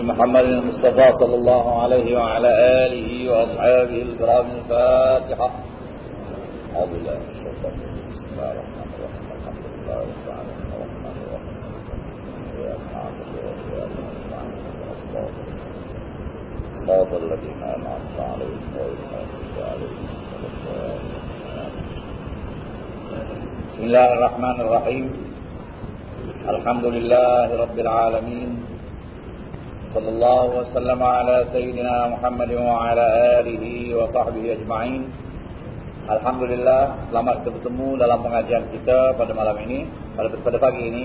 محمد المصطفى صلى الله عليه وعلى آله وأصحابه الكرام الفاتحة. أعوذ بالله من الشيطان بسم الله الرحمن الرحيم. الحمد لله رب العالمين. الرحمن الرحيم. صراط الذين أنعمت عليهم غير المغضوب عليهم بسم الله الرحمن الرحيم. الحمد لله رب العالمين. صلى الله وسلم على سيدنا محمد وعلى آله وصحبه أجمعين Alhamdulillah selamat kita bertemu dalam pengajian kita pada malam ini pada, pada pagi ini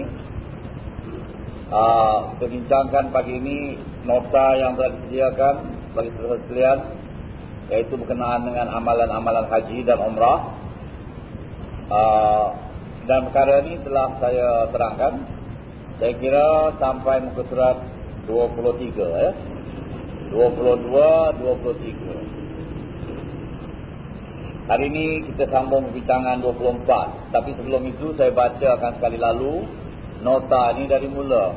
uh, kita bincangkan pagi ini nota yang telah disediakan bagi saudara sekalian yaitu berkenaan dengan amalan-amalan haji dan umrah uh, dan perkara ini telah saya terangkan saya kira sampai muka surat 23 ya. 22 23. Hari ini kita sambung perbincangan 24. Tapi sebelum itu saya baca akan sekali lalu nota ini dari mula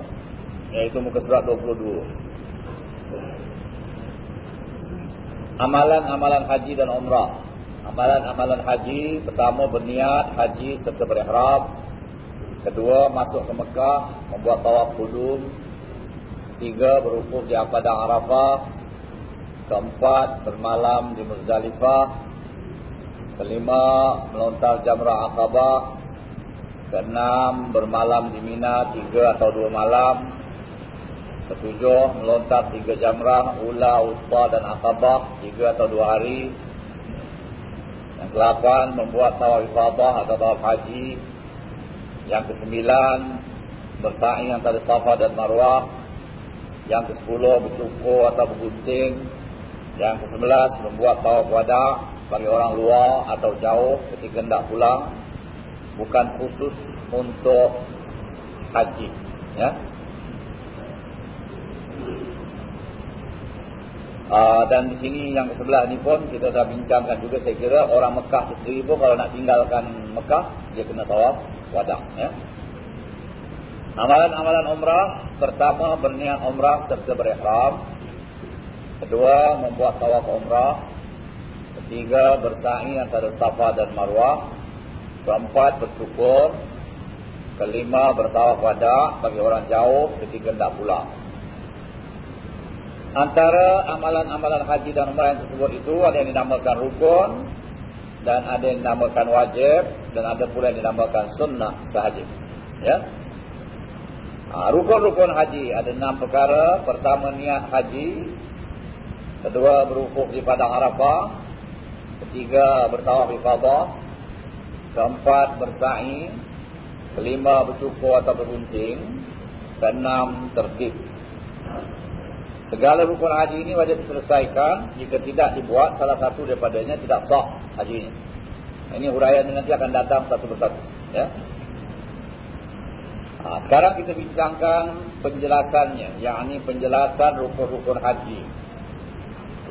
iaitu muka surat 22. Amalan-amalan haji dan umrah. Amalan-amalan haji pertama berniat haji serta berihram. Kedua masuk ke Mekah membuat tawaf qudum. Tiga berhukuf di Padang Arafah. Keempat bermalam di Muzdalifah. Kelima melontar jamrah akabah. Keenam bermalam di Mina tiga atau dua malam. Ketujuh melontar tiga jamrah ula, usta dan akabah tiga atau dua hari. Yang kelapan membuat tawaf ifadah atau tawaf haji. Yang kesembilan bersaing antara Safa dan Marwah. Yang kesepuluh bercukur atau bergunting. Yang kesebelas membuat tawaf wadah bagi orang luar atau jauh ketika hendak pulang. Bukan khusus untuk haji ya. Uh, dan di sini yang sebelah ini pun kita dah bincangkan juga saya kira orang Mekah sendiri pun kalau nak tinggalkan Mekah dia kena tawaf wadah ya amalan-amalan umrah pertama berniat umrah serta berihram kedua membuat tawaf umrah Ketiga bersaing antara Safa dan Marwah. Keempat bersyukur. Kelima bertawaf wada bagi orang jauh ketika tidak pulang. Antara amalan-amalan haji dan umrah yang tersebut itu ada yang dinamakan rukun dan ada yang dinamakan wajib dan ada pula yang dinamakan sunnah sahaja. Ya. Rukun-rukun haji ada enam perkara. Pertama niat haji. Kedua berukuf di padang Arafah. Ketiga bertawaf ifadah. Keempat bersa'i. Kelima bercukur atau bergunting. Keenam tertib. Segala rukun haji ini wajib diselesaikan. Jika tidak dibuat salah satu daripadanya tidak sah haji ini. Ini huraian nanti akan datang satu persatu. Ya. Ha, sekarang kita bincangkan penjelasannya. Yang ini penjelasan rukun-rukun haji.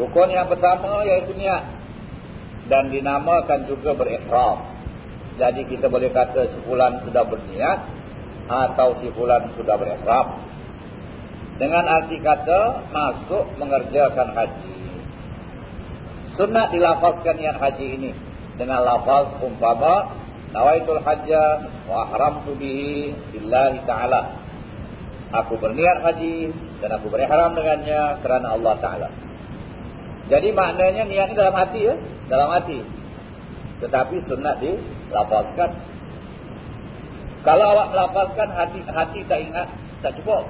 Rukun yang pertama iaitu niat dan dinamakan juga berikhram. Jadi kita boleh kata sebulan sudah berniat atau sebulan sudah berikhram. Dengan arti kata masuk mengerjakan haji. Sunat dilafazkan niat haji ini dengan lafaz umpama nawaitul hajja wa ahramtu bihi billahi ta'ala. Aku berniat haji dan aku berihram dengannya kerana Allah Ta'ala. Jadi maknanya niat ini dalam hati ya dalam hati. Tetapi sunat dilapaskan. Kalau awak melapaskan hati hati tak ingat, tak cukup.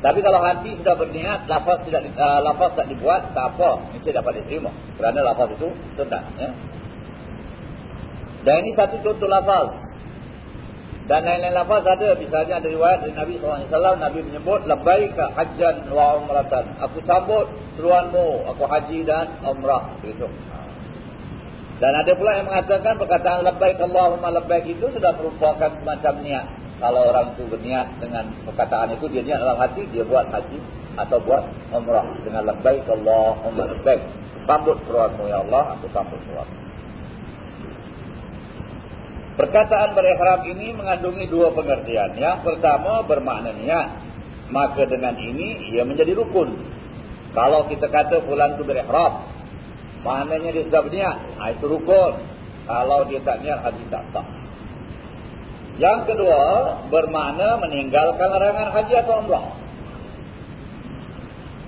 Tapi kalau hati sudah berniat, lafaz tidak uh, lafaz tak dibuat, tak apa, mesti dapat diterima. Kerana lafaz itu sunat. Ya. Dan ini satu contoh lafaz. Dan lain-lain lafaz ada. Misalnya ada riwayat dari Nabi SAW. Nabi menyebut, Labbaika hajjan wa umratan. Aku sambut seruanmu aku haji dan umrah itu. Dan ada pula yang mengatakan perkataan labbaik Allahumma labbaik itu sudah merupakan macam niat. Kalau orang itu berniat dengan perkataan itu dia niat dalam hati dia buat haji atau buat umrah dengan labbaik Allahumma labbaik. Sambut seruanmu ya Allah, aku sambut seruanmu. Perkataan berihram ini mengandungi dua pengertian. Yang pertama bermakna niat. maka dengan ini ia menjadi rukun. Kalau kita kata fulan tu berihram, maknanya dia sudah berniat, ha, itu rukun. Kalau dia tak niat, haji tak sah. Yang kedua, bermakna meninggalkan larangan haji atau umrah.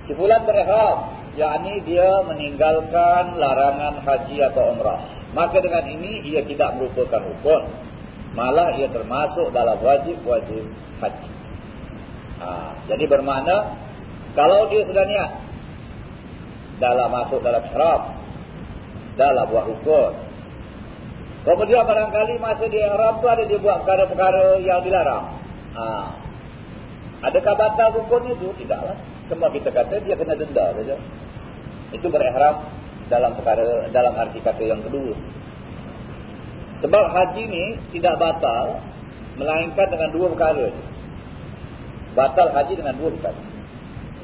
Si fulan berihram, yakni dia meninggalkan larangan haji atau umrah. Maka dengan ini ia tidak merupakan rukun. Malah ia termasuk dalam wajib-wajib haji. Ha, jadi bermakna kalau dia sudah niat dalam masuk dalam ihram dalam buat rukun. Kemudian barangkali masa dia ihram tu ada dia buat perkara-perkara yang dilarang. Ha. Adakah batal rukun itu? Tidaklah. Cuma kita kata dia kena denda saja. Itu berihram dalam perkara dalam arti kata yang kedua. Sebab haji ni tidak batal melainkan dengan dua perkara. Batal haji dengan dua perkara.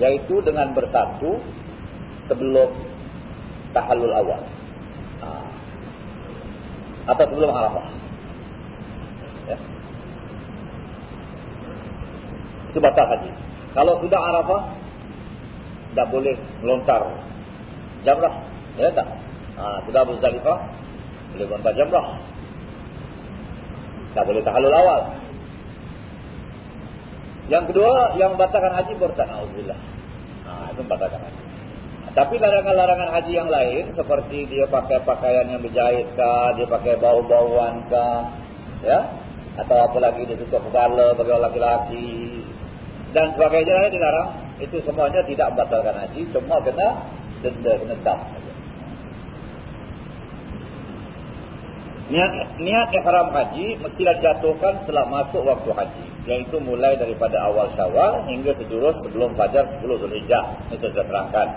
Yaitu dengan bersatu sebelum tahallul awal. Ha. Atau sebelum Arafah. Ya. Itu batal haji. Kalau sudah Arafah, tak boleh melontar jamrah. Ya tak? Ha, sudah Muzdalifah, boleh melontar jamrah. Tak boleh tahallul awal. Yang kedua, yang membatalkan haji murtad. Alhamdulillah. Ha, itu membatalkan haji. Tapi larangan-larangan haji yang lain, seperti dia pakai pakaian yang berjahit kah, dia pakai bau-bauan kah, ya? Atau apa lagi, dia tutup kepala bagi orang laki-laki. Dan sebagainya, dilarang. Itu semuanya tidak membatalkan haji, cuma kena denda, kena dam. Niat, niat ihram haji mestilah jatuhkan setelah masuk waktu haji. Iaitu mulai daripada awal syawal hingga sejurus sebelum fajar 10 Zulhijjah. Itu sudah terangkan.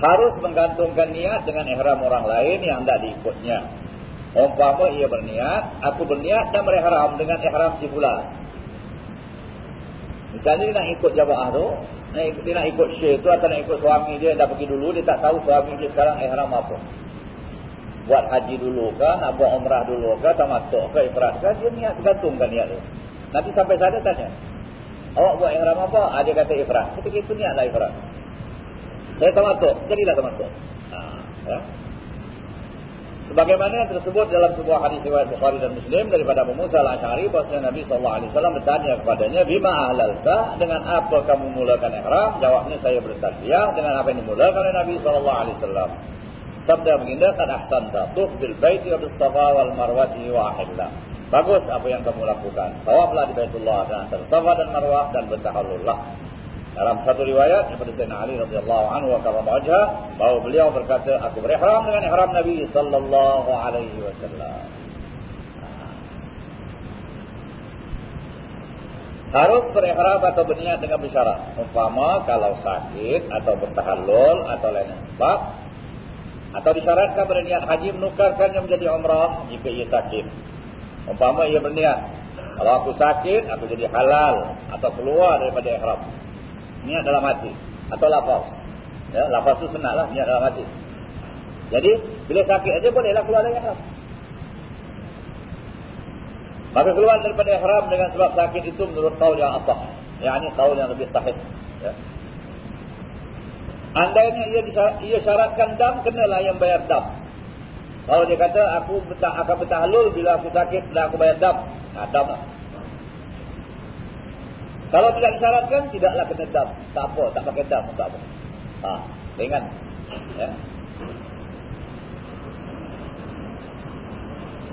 Harus menggantungkan niat dengan ihram orang lain yang tidak diikutnya. Umpama ia berniat, aku berniat dan berihram dengan ihram si fulan. Misalnya dia nak ikut jamaah tu, dia nak ikut syekh tu atau nak ikut suami dia dah pergi dulu, dia tak tahu suami dia sekarang ihram apa buat haji dulu ke, nak buat umrah dulu ke, tamatuk ke, ifrat ke, dia niat tergantungkan niat tu. Nanti sampai sana tanya, awak buat ihram apa? Ha, dia kata ifrat. Ketika itu niatlah ifrat. Saya tamatuk, jadilah tamatuk. Ha, ya. Sebagaimana yang tersebut dalam sebuah hadis riwayat Bukhari dan Muslim daripada Abu Musa al-Asy'ari bahawa Nabi sallallahu alaihi wasallam bertanya kepadanya, "Bima ahlalta? Dengan apa kamu mulakan ihram?" Jawabnya, "Saya bertalbiyah dengan apa yang dimulakan oleh Nabi sallallahu alaihi wasallam." Sabda baginda kan ahsanta tuh bil baiti wa bis safa wal marwati wa ahilla. Bagus apa yang kamu lakukan. Tawaflah di Baitullah dan antara Safa dan Marwah dan bertahallullah. Dalam satu riwayat daripada Sayyidina Ali radhiyallahu anhu wa karama wajha bahwa beliau berkata aku berihram dengan ihram Nabi sallallahu alaihi wasallam. Harus berihram atau berniat dengan bersyarat. Umpama kalau sakit atau bertahallul atau lain sebab atau disyaratkan berniat haji menukarkannya menjadi umrah jika ia sakit. Umpama ia berniat, kalau aku sakit, aku jadi halal atau keluar daripada ihram. Niat dalam hati atau lafaz. Ya, lafaz itu senanglah niat dalam hati. Jadi, bila sakit aja bolehlah keluar dari ihram. Maka keluar daripada ihram dengan sebab sakit itu menurut kaul yang asah. Yang ini kaul yang lebih sahih. Ya. Andainya ia, ia syaratkan dam, kenalah yang bayar dam. Kalau dia kata, aku akan bertahlul bila aku sakit, dan aku bayar dam. Nah, dam lah. Kalau tidak disyaratkan, tidaklah kena dam. Tak apa, tak pakai dam, tak apa. Ha, ringan. Ya.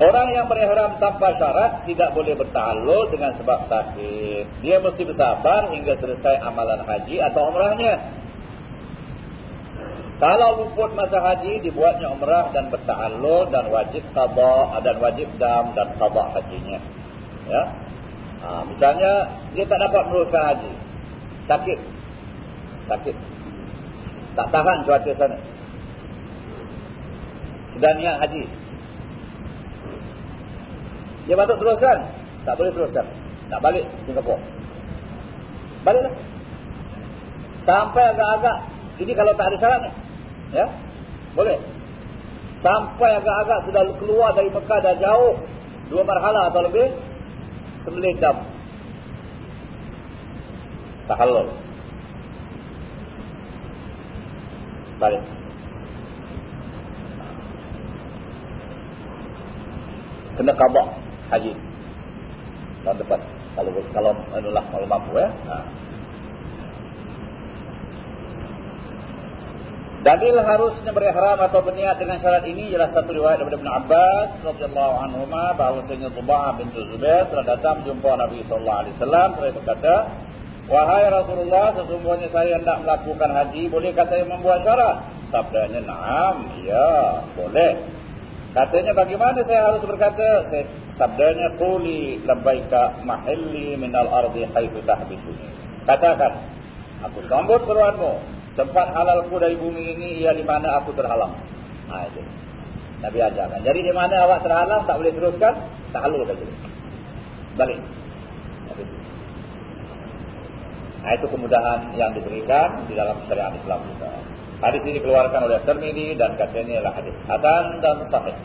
Orang yang berihram tanpa syarat tidak boleh bertahlul dengan sebab sakit. Dia mesti bersabar hingga selesai amalan haji atau umrahnya. Kalau luput masa haji dibuatnya umrah dan bertahallul dan wajib qada dan wajib dam dan qada hajinya. Ya. Ha, misalnya dia tak dapat meneruskan haji. Sakit. Sakit. Tak tahan cuaca sana. Sudah niat haji. Dia patut teruskan? Tak boleh teruskan. Tak balik Singapura. Baliklah. Sampai agak-agak. Ini kalau tak ada syarat ni. Ya? Boleh. Sampai agak-agak sudah keluar dari Mekah dah jauh. Dua marhala atau lebih. Sembelih dam. tahallul. Balik. Kena kabak haji. Tahun depan. Kalau kalau itulah kalau mampu ya. Ha. Dalil harusnya berihram atau berniat dengan syarat ini ialah satu riwayat daripada Ibn Abbas radhiyallahu anhu bahawa Sayyidina Tubah bin Zubair telah datang jumpa Nabi sallallahu alaihi wasallam seraya berkata, "Wahai Rasulullah, sesungguhnya saya hendak melakukan haji, bolehkah saya membuat syarat?" Sabdanya, "Na'am, ya, boleh." Katanya, "Bagaimana saya harus berkata?" Sabdanya, "Quli labbaika mahalli minal ardi haitsu tahbisuni." Katakan, "Aku sambut seruanmu Tempat halalku dari bumi ini ia di mana aku terhalang. Ha, itu. Nabi ajarkan. Jadi di mana awak terhalang tak boleh teruskan, tak saja. Balik. Nah, itu kemudahan yang diberikan di dalam syariat Islam kita. Hadis ini dikeluarkan oleh Tirmidzi dan katanya adalah hadis hasan dan sahih.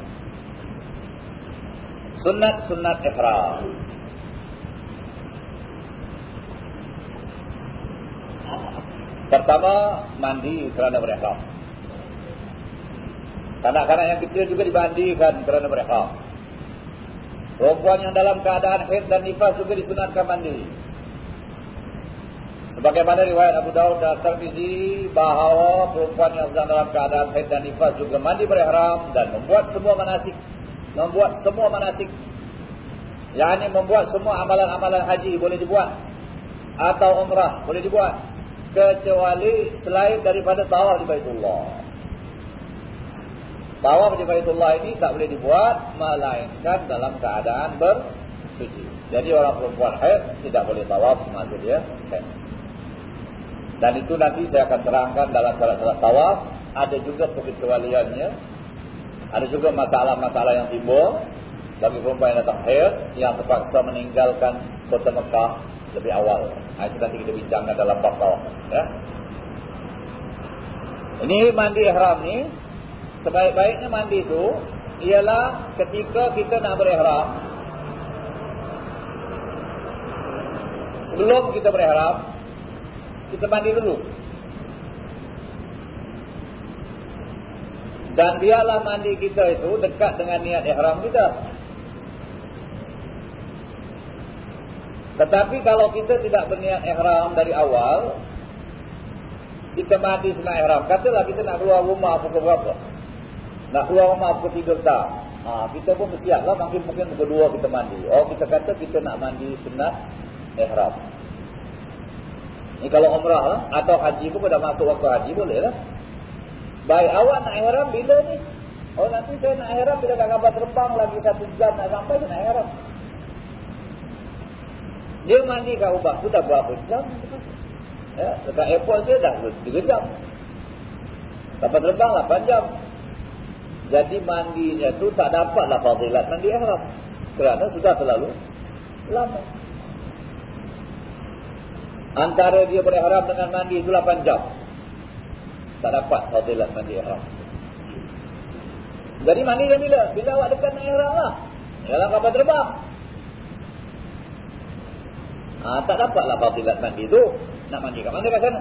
Sunnat-sunnat ihram. Pertama, mandi kerana berihram. Kanak-kanak yang kecil juga dimandikan kerana berihram. Perempuan yang dalam keadaan haid dan nifas juga disunatkan mandi. Sebagaimana riwayat Abu Daud dan Tirmizi bahawa perempuan yang sedang dalam keadaan haid dan nifas juga mandi berihram dan membuat semua manasik. Membuat semua manasik. Yang ini membuat semua amalan-amalan haji boleh dibuat. Atau umrah boleh dibuat kecuali selain daripada tawaf di Baitullah. Tawaf di Baitullah ini tak boleh dibuat melainkan dalam keadaan bersuci. Jadi orang perempuan haid tidak boleh tawaf semasa dia haid. Dan itu nanti saya akan terangkan dalam syarat-syarat tawaf. Ada juga pengecualiannya. Ada juga masalah-masalah yang timbul bagi perempuan yang datang haid yang terpaksa meninggalkan kota Mekah lebih awal. Ha, itu nanti kita bincangkan dalam bab bawah. Ya. Ini mandi ihram ni. Sebaik-baiknya mandi itu ialah ketika kita nak berihram. Sebelum kita berihram, kita mandi dulu. Dan biarlah mandi kita itu dekat dengan niat ihram kita. Tetapi kalau kita tidak berniat ihram dari awal, kita mandi senang ihram. Katalah kita nak keluar rumah pukul berapa? Nak keluar rumah pukul tiga tak? Ha, kita pun bersiap lah, mungkin mungkin pukul dua kita mandi. Oh, kita kata kita nak mandi senang ihram. Ini kalau umrah lah, atau haji pun dah masuk waktu haji boleh lah. Baik, awak nak ihram bila ni? Oh, nanti saya nak ihram bila kapal terbang lagi satu jam nak sampai, saya nak ihram. Dia mandi kat ubah tu dah berapa jam. Ya, dekat airport dia dah 3 jam. Dapat terbang 8 jam. Jadi mandinya tu tak dapatlah fadilat mandi ihram. Kerana sudah terlalu lama. Antara dia berihram dengan mandi itu 8 jam. Tak dapat fadilat mandi ihram. Jadi mandi dia bila? Bila awak dekat ihram lah. Dalam kapal terbang. Ha, tak dapatlah fadilat mandi tu. Nak mandi kat mana kat sana?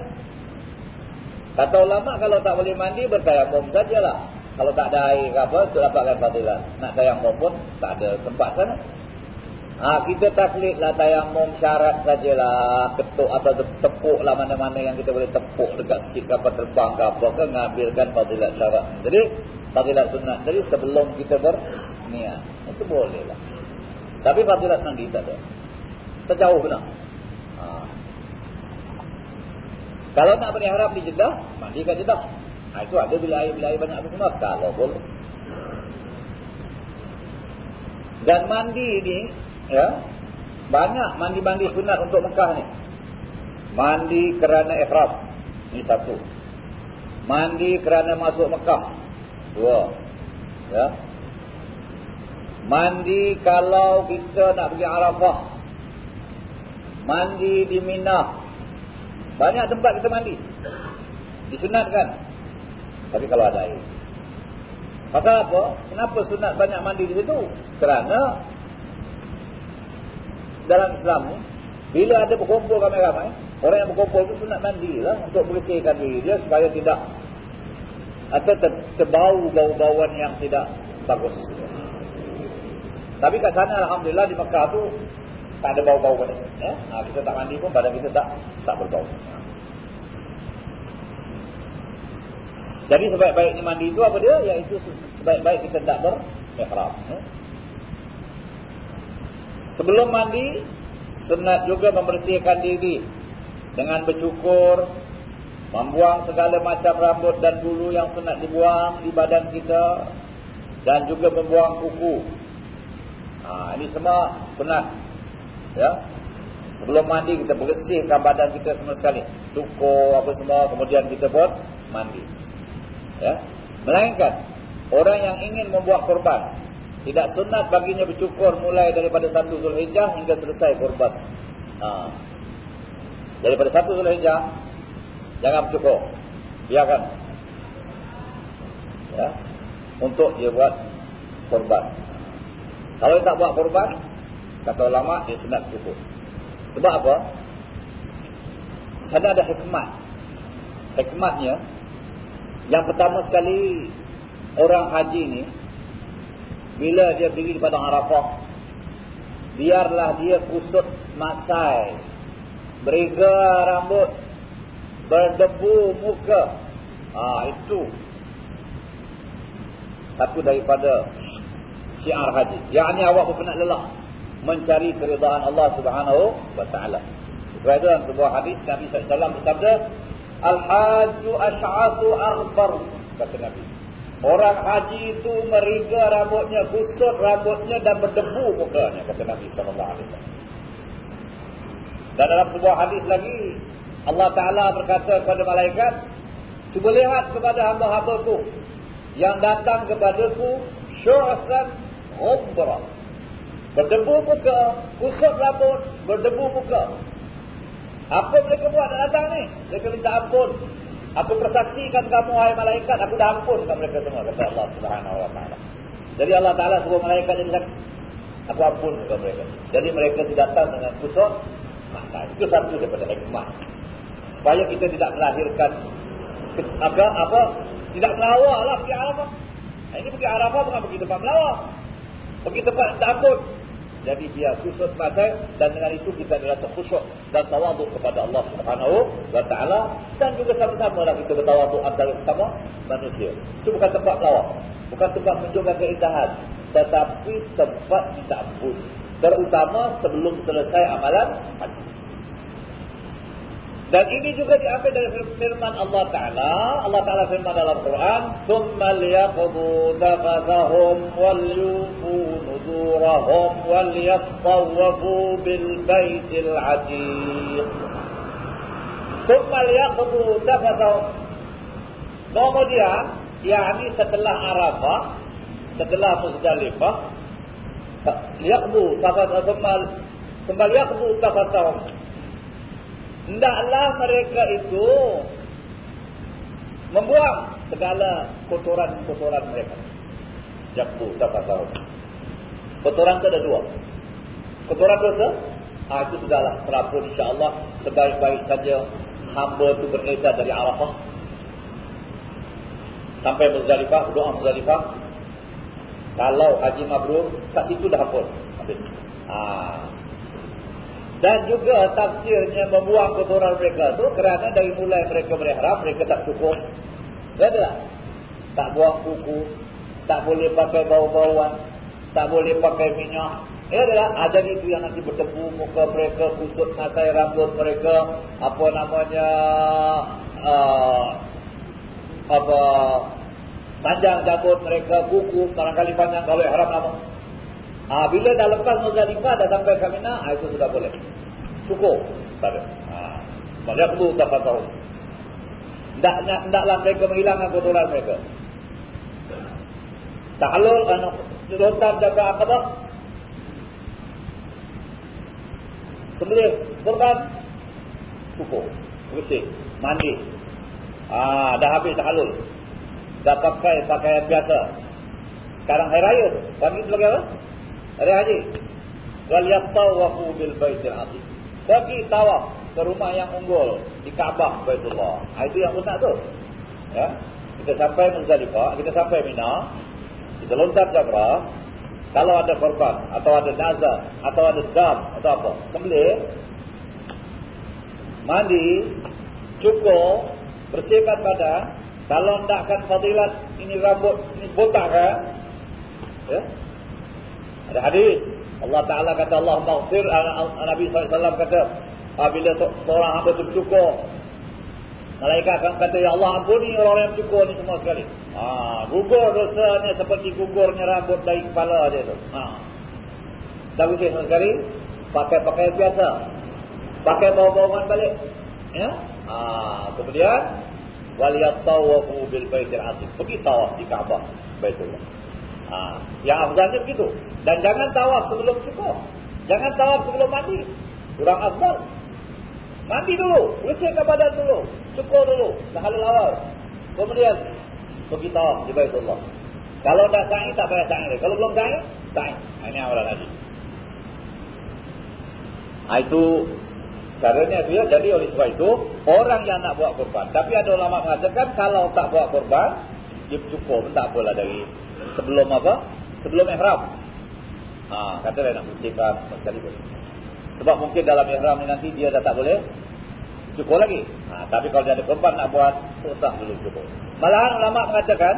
Kata ulama kalau tak boleh mandi bertayamum sajalah. Kalau tak ada air ke apa, tu dapatkan fadilat. Nak tayamum pun tak ada tempat sana. Ha, kita taklidlah tayamum syarat sajalah. Ketuk atau tepuk lah mana-mana yang kita boleh tepuk dekat sikit kapal terbang ke apa ke. Ngambilkan fadilat syarat. Jadi, fadilat sunat. Jadi sebelum kita berniat. Itu boleh lah. Tapi fadilat mandi tak ada. Sejauh benar. Ha. Kalau nak berharap di Jeddah, mandi kat Jeddah. Ha, itu ada bila air, bila air banyak semua. Kalau boleh. Dan mandi ini, ya, banyak mandi-mandi sunat untuk Mekah ni. Mandi kerana ikhram. Ini satu. Mandi kerana masuk Mekah. Dua. Ya. Mandi kalau kita nak pergi Arafah mandi di Mina. Banyak tempat kita mandi. Disunatkan. Tapi kalau ada air. Pasal apa? Kenapa sunat banyak mandi di situ? Kerana dalam Islam ni, bila ada berkumpul ramai-ramai, Orang yang berkumpul itu sunat mandi lah untuk bersihkan diri dia supaya tidak atau ter, terbau bau-bauan yang tidak bagus. Tapi kat sana Alhamdulillah di Mekah tu tak ada bau-bau ni. Ya? Ha, kita tak mandi pun badan kita tak tak berbau. Jadi sebaik-baiknya mandi itu apa dia? Iaitu sebaik-baik kita tak berihram. Ya? Sebelum mandi, sunat juga membersihkan diri dengan bercukur, membuang segala macam rambut dan bulu yang sunat dibuang di badan kita dan juga membuang kuku. Ha, ini semua sunat. Ya. Sebelum mandi kita bersihkan badan kita semua sekali. Cukur apa semua kemudian kita buat mandi. Ya. Melainkan orang yang ingin membuat korban tidak sunat baginya bercukur mulai daripada satu Zulhijjah hingga selesai korban. Ha. Daripada satu Zulhijjah jangan bercukur. Biarkan. Ya. Untuk dia buat korban. Kalau dia tak buat korban, kata ulama sunat cukur. Sebab apa? Sana ada hikmat. Hikmatnya yang pertama sekali orang haji ni bila dia pergi di padang Arafah biarlah dia kusut masai beriga rambut berdebu muka ah itu satu daripada syiar haji yakni awak pun nak lelah mencari keridhaan Allah Subhanahu wa taala dalam sebuah hadis Nabi sallallahu bersabda al-hajju asy'atu aghbar kata Nabi Orang haji itu meriga rambutnya, kusut rambutnya dan berdebu mukanya kata Nabi sallallahu alaihi wasallam. Dan dalam sebuah hadis lagi Allah Taala berkata kepada malaikat, "Cuba lihat kepada hamba-hambaku yang datang kepadaku syu'san ghubra." Berdebu muka, kusut rambut, berdebu muka. Apa mereka buat nak datang ni? Mereka minta ampun Aku persaksikan kamu hai malaikat, aku dah ampun mereka semua kata Allah Subhanahu wa taala. Jadi Allah Taala suruh malaikat jadi saksi. Aku ampun kepada mereka. Jadi mereka datang dengan kusuk maka itu satu daripada hikmah. Supaya kita tidak melahirkan apa apa tidak melawak lah pergi Arafah. Ini pergi Arafah bukan pergi tempat melawak. Pergi tempat takut. Jadi dia khusus mata dan dengan itu kita adalah terkhusyuk dan tawaduk kepada Allah Subhanahu taala dan juga sama-sama lah kita bertawaduk antara sesama manusia. Itu bukan tempat lawak, bukan tempat menunjukkan keindahan, tetapi tempat minta ampun. Terutama sebelum selesai amalan haji. Dan ini juga diambil dari firman Allah Ta'ala. Allah Ta'ala firman dalam Quran. ثُمَّ لِيَقْضُوا تَفَثَهُمْ وَلْيُوفُوا نُذُورَهُمْ وَلْيَطَّوَّفُوا بِالْبَيْتِ الْعَتِيقِ ثُمَّ لِيَقْضُوا تَفَثَهُمْ Kemudian, yakni setelah Arafah, setelah Muzdalifah, liyaqdu tafathahum kembali yaqdu tafathahum Hendaklah mereka itu membuang segala kotoran-kotoran mereka. Jakbu, tak tahu. Kotoran itu ada dua. Kotoran dosa, ah, itu sudahlah terapun insyaAllah sebaik-baik saja hamba itu beredar dari Arafah. Sampai Muzdalifah, doa Muzdalifah. Kalau Haji Mabrur, kat situ dah pun. Habis. Ah, dan juga tafsirnya membuang kotoran mereka tu kerana dari mulai mereka berihram mereka tak cukup. Ya tak? Tak buang kuku, tak boleh pakai bau-bauan, tak boleh pakai minyak. Ya tak? Ada itu yang nanti berdebu muka mereka, kusut nasai rambut mereka, apa namanya uh, apa panjang jambut mereka, kuku barangkali panjang kalau ihram lama. Ha, bila dah lepas Muzdalifah dah sampai Kamina, ha, itu sudah boleh. Cukup. Tak ada. Ha. Perlu tak tahu. Tidaknya, tidaklah mereka menghilangkan kotoran mereka. Tahlul anu lontar jaga akabah. Sembelih korban. Cukup. Bersih. Mandi. Ah, dah habis tahlul. Dah pakai pakaian biasa. Sekarang hari raya. Pagi sebagai apa? Hari haji. Wal yatawafu bil baitil atiq. Pergi tawaf ke rumah yang unggul di Kaabah Baitullah. Ha, itu yang sunat tu. Ya. Kita sampai Muzdalifah, kita sampai Mina, kita lontar Jabrah. Kalau ada korban atau ada nazar atau ada dam atau apa, sembelih mandi, cukur, bersihkan badan. Kalau hendakkan fadilat ini rambut ini botak kan? Ya. Ada hadis Allah Taala kata Allah maghfir Nabi SAW kata apabila seorang hamba tercukur malaikat akan kata ya Allah ampuni orang yang cukur ni semua sekali. Ha, gugur dosanya seperti gugurnya rambut dari kepala dia tu. Ha. Tak usah sama sekali pakai pakaian biasa. Pakai bawa-bawaan balik. Ya? Ha, kemudian waliyatawafu bil baitil atiq. Pergi tawaf di Kaabah Baitullah. Ha, yang afdalnya begitu. Dan jangan tawaf sebelum cukup. Jangan tawaf sebelum mandi. Kurang afdal. Mandi dulu, bersihkan badan dulu, cukur dulu, tahalul awal. Kemudian pergi tawaf di Baitullah. Kalau dah sa'i tak payah sa'i. Kalau belum sa'i, sa'i. Ini amalan haji. Ha, itu Caranya dia jadi oleh sebab itu orang yang nak buat korban. Tapi ada ulama mengatakan kalau tak buat korban, dia cukup tak apalah dari sebelum apa? Sebelum ihram. Ha, kata dia nak bersihkan sekali boleh. Sebab mungkin dalam ihram ni nanti dia dah tak boleh cukup lagi. Ha, tapi kalau dia ada korban nak buat, usah dulu cukup. Malahan ulama mengatakan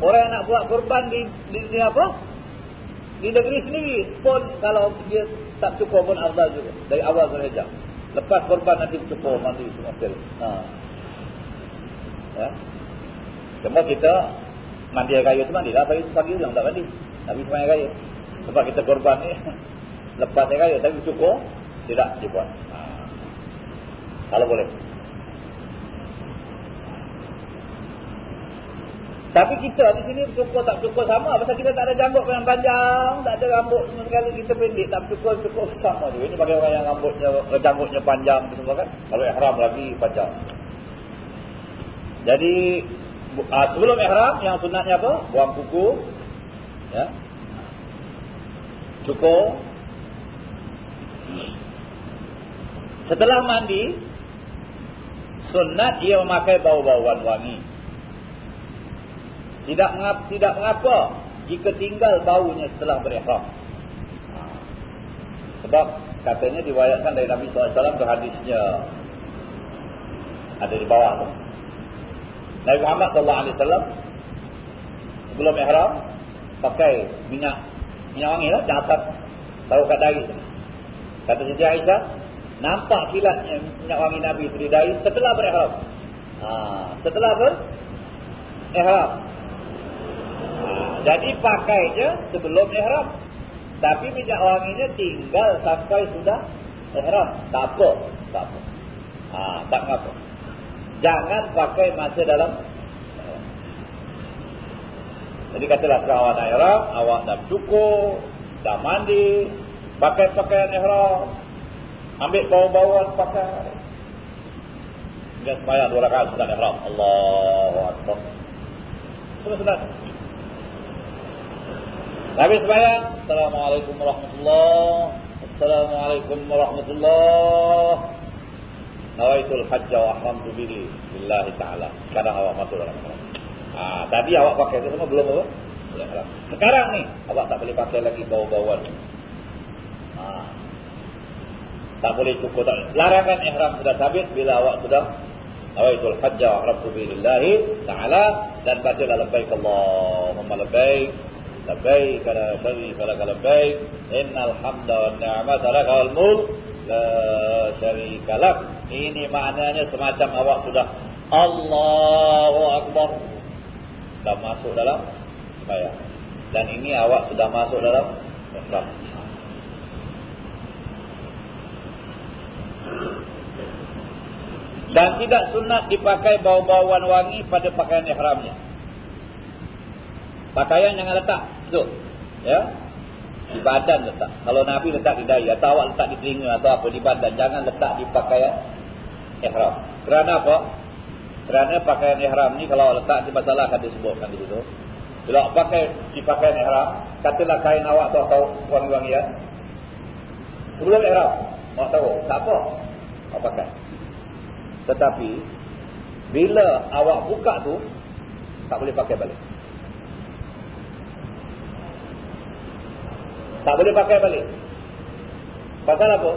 orang yang nak buat korban di, di, di apa? Di negeri sendiri pun kalau dia tak cukup pun afdal juga dari awal sahaja. Lepas korban nanti cukup mandi semua. Ha. Ya. Cuma kita mandi air kayu tu mandi lah. Pagi, pagi ulang tak mandi. Tapi semua air kayu. Sebab kita korban ni. Lepas air kayu. Tapi cukup. Tidak dibuat. Ha. Kalau boleh. Tapi kita di sini cukup tak cukup sama. Pasal kita tak ada janggut yang panjang. Tak ada rambut semua sekali. Kita pendek. Tak cukup cukup sama juga. Ini bagi orang yang rambutnya, janggutnya panjang. Semua kan? Kalau ihram lagi panjang. Jadi uh, sebelum ihram yang sunatnya apa? Buang kuku. Ya. Cukup. Setelah mandi. Sunat ia memakai bau-bauan wangi. Tidak mengapa, tidak mengapa jika tinggal baunya setelah berihram. Ha. Sebab katanya diwayatkan dari Nabi SAW ke hadisnya ada di bawah tu. Nabi Muhammad SAW sebelum ihram pakai minyak minyak wangi lah jangan tahu kat dari kata Siti Aisyah nampak kilatnya minyak wangi Nabi itu di dari setelah berihram ha, setelah ber ihram jadi pakai je sebelum ihram. Tapi minyak wanginya tinggal sampai sudah ihram. Tak apa. Tak apa. Ha, tak apa. Jangan pakai masa dalam Jadi katalah sekarang awak nak ihram, awak dah cukup, dah mandi, pakai pakaian ihram, ambil bau-bauan pakai. Dia semayang dua rakaat sudah ihram. Allahu Akbar. Sudah-sudah. Habis sembahyang. Assalamualaikum warahmatullahi Assalamualaikum warahmatullahi Nawaitul hajjah wa ahramtu bihi billahi ta'ala. Sekarang awak masuk dalam ihram. Ah, tadi awak pakai itu semua belum apa? Belum. Lah. Sekarang ni, awak tak boleh pakai lagi bau-bauan. Ah. Tak boleh cukup. Tak. Larangan ihram sudah sabit bila awak sudah Nawaitul hajjah wa ahramtu bihi lillahi ta'ala. Dan baca lah lebaik Allahumma labbaik labbaik kala sari falaka lebaik. Innal hamda wa ni'amata laka wal mul. La sharika laka ini maknanya semacam awak sudah Allahu Akbar sudah masuk dalam bayar dan ini awak sudah masuk dalam ihram dan tidak sunat dipakai bau-bauan wangi pada pakaian ihramnya pakaian jangan letak Betul. Ya. Di badan letak. Kalau Nabi letak di dahi atau awak letak di telinga atau apa di badan, jangan letak di pakaian ihram. Kerana apa? Kerana pakaian ihram ni kalau letak di masalah akan disebutkan di situ. Bila pakai di pakaian ihram, katalah kain awak tahu tahu wangi-wangi ya. Sebelum ihram, Awak tahu? Tak apa. Awak pakai. Tetapi, bila awak buka tu, tak boleh pakai balik. Tak boleh pakai balik. Pasal apa?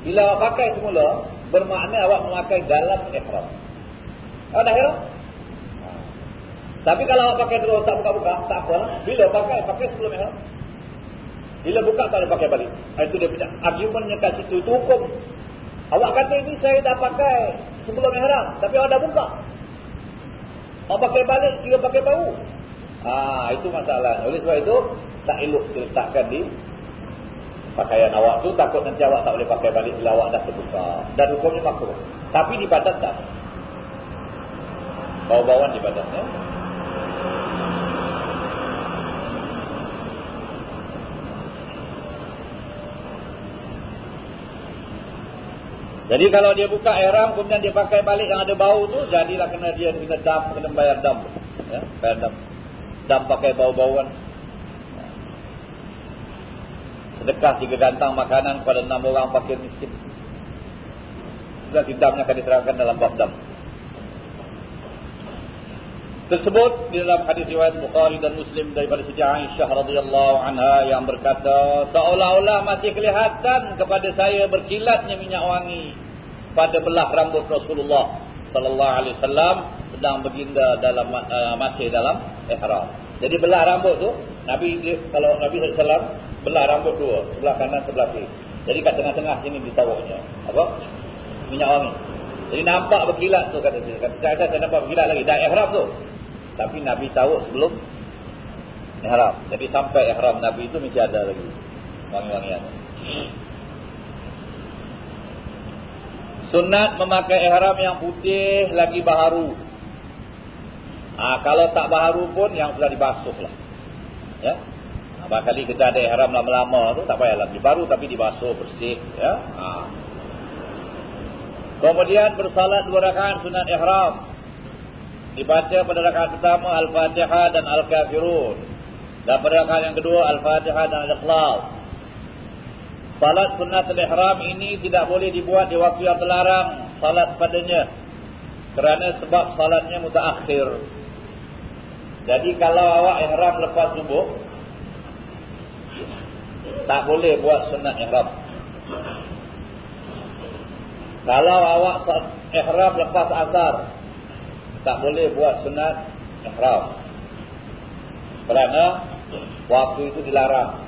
Bila awak pakai semula, bermakna awak memakai dalam ikhram. Awak dah heran? Tapi kalau awak pakai terus tak buka-buka, tak apa. Bila pakai, pakai sebelum ihram. Bila buka tak boleh pakai balik. Itu dia punya argumentnya kat situ. Itu hukum. Awak kata ini saya dah pakai sebelum ihram. Tapi awak dah buka. Awak pakai balik, kira pakai bau. Ah, itu masalah. Oleh sebab itu, tak elok diletakkan di pakaian awak tu. Takut nanti awak tak boleh pakai balik bila awak dah terbuka. Dan hukumnya makruh. Tapi dibatalkan. Bau-bauan dibatalkan. Jadi kalau dia buka ihram kemudian dia pakai balik yang ada bau tu jadilah kena dia kena dam kena bayar dam. Ya, bayar dam. Dam pakai bau-bauan. Sedekah tiga gantang makanan kepada enam orang fakir miskin. Sudah damnya akan diterangkan dalam bab dam. Tersebut di dalam hadis riwayat Bukhari dan Muslim daripada Siti Aisyah radhiyallahu anha yang berkata, seolah-olah masih kelihatan kepada saya berkilatnya minyak wangi pada belah rambut Rasulullah sallallahu alaihi wasallam sedang berginda dalam uh, masih dalam ihram. Jadi belah rambut tu Nabi kalau Nabi sallallahu belah rambut dua, sebelah kanan sebelah kiri. Jadi kat tengah-tengah sini ditaruhnya. Apa? Minyak wangi. Jadi nampak berkilat tu kata dia. Kata saya, saya nampak berkilat lagi. Dah ihram tu. Tapi Nabi tahu sebelum ihram. Jadi sampai ihram Nabi itu mesti ada lagi wangi-wangian. Sunat memakai ihram yang putih lagi baharu. Ah kalau tak baharu pun yang sudah dibasuh lah. Ya. Apa kali kita ada ihram lama-lama tu tak payah lagi baru tapi dibasuh bersih ya. Ha. Kemudian bersalat dua rakaat sunat ihram dibaca pada rakaat pertama Al-Fatihah dan Al-Kafirun. Dan pada rakaat yang kedua Al-Fatihah dan Al-Ikhlas. Salat sunat al-ihram ini tidak boleh dibuat di waktu yang terlarang salat padanya. Kerana sebab salatnya mutaakhir. Jadi kalau awak ihram lepas subuh tak boleh buat sunat ihram. Kalau awak ihram lepas asar tak boleh buat sunat ihram. Kerana waktu itu dilarang.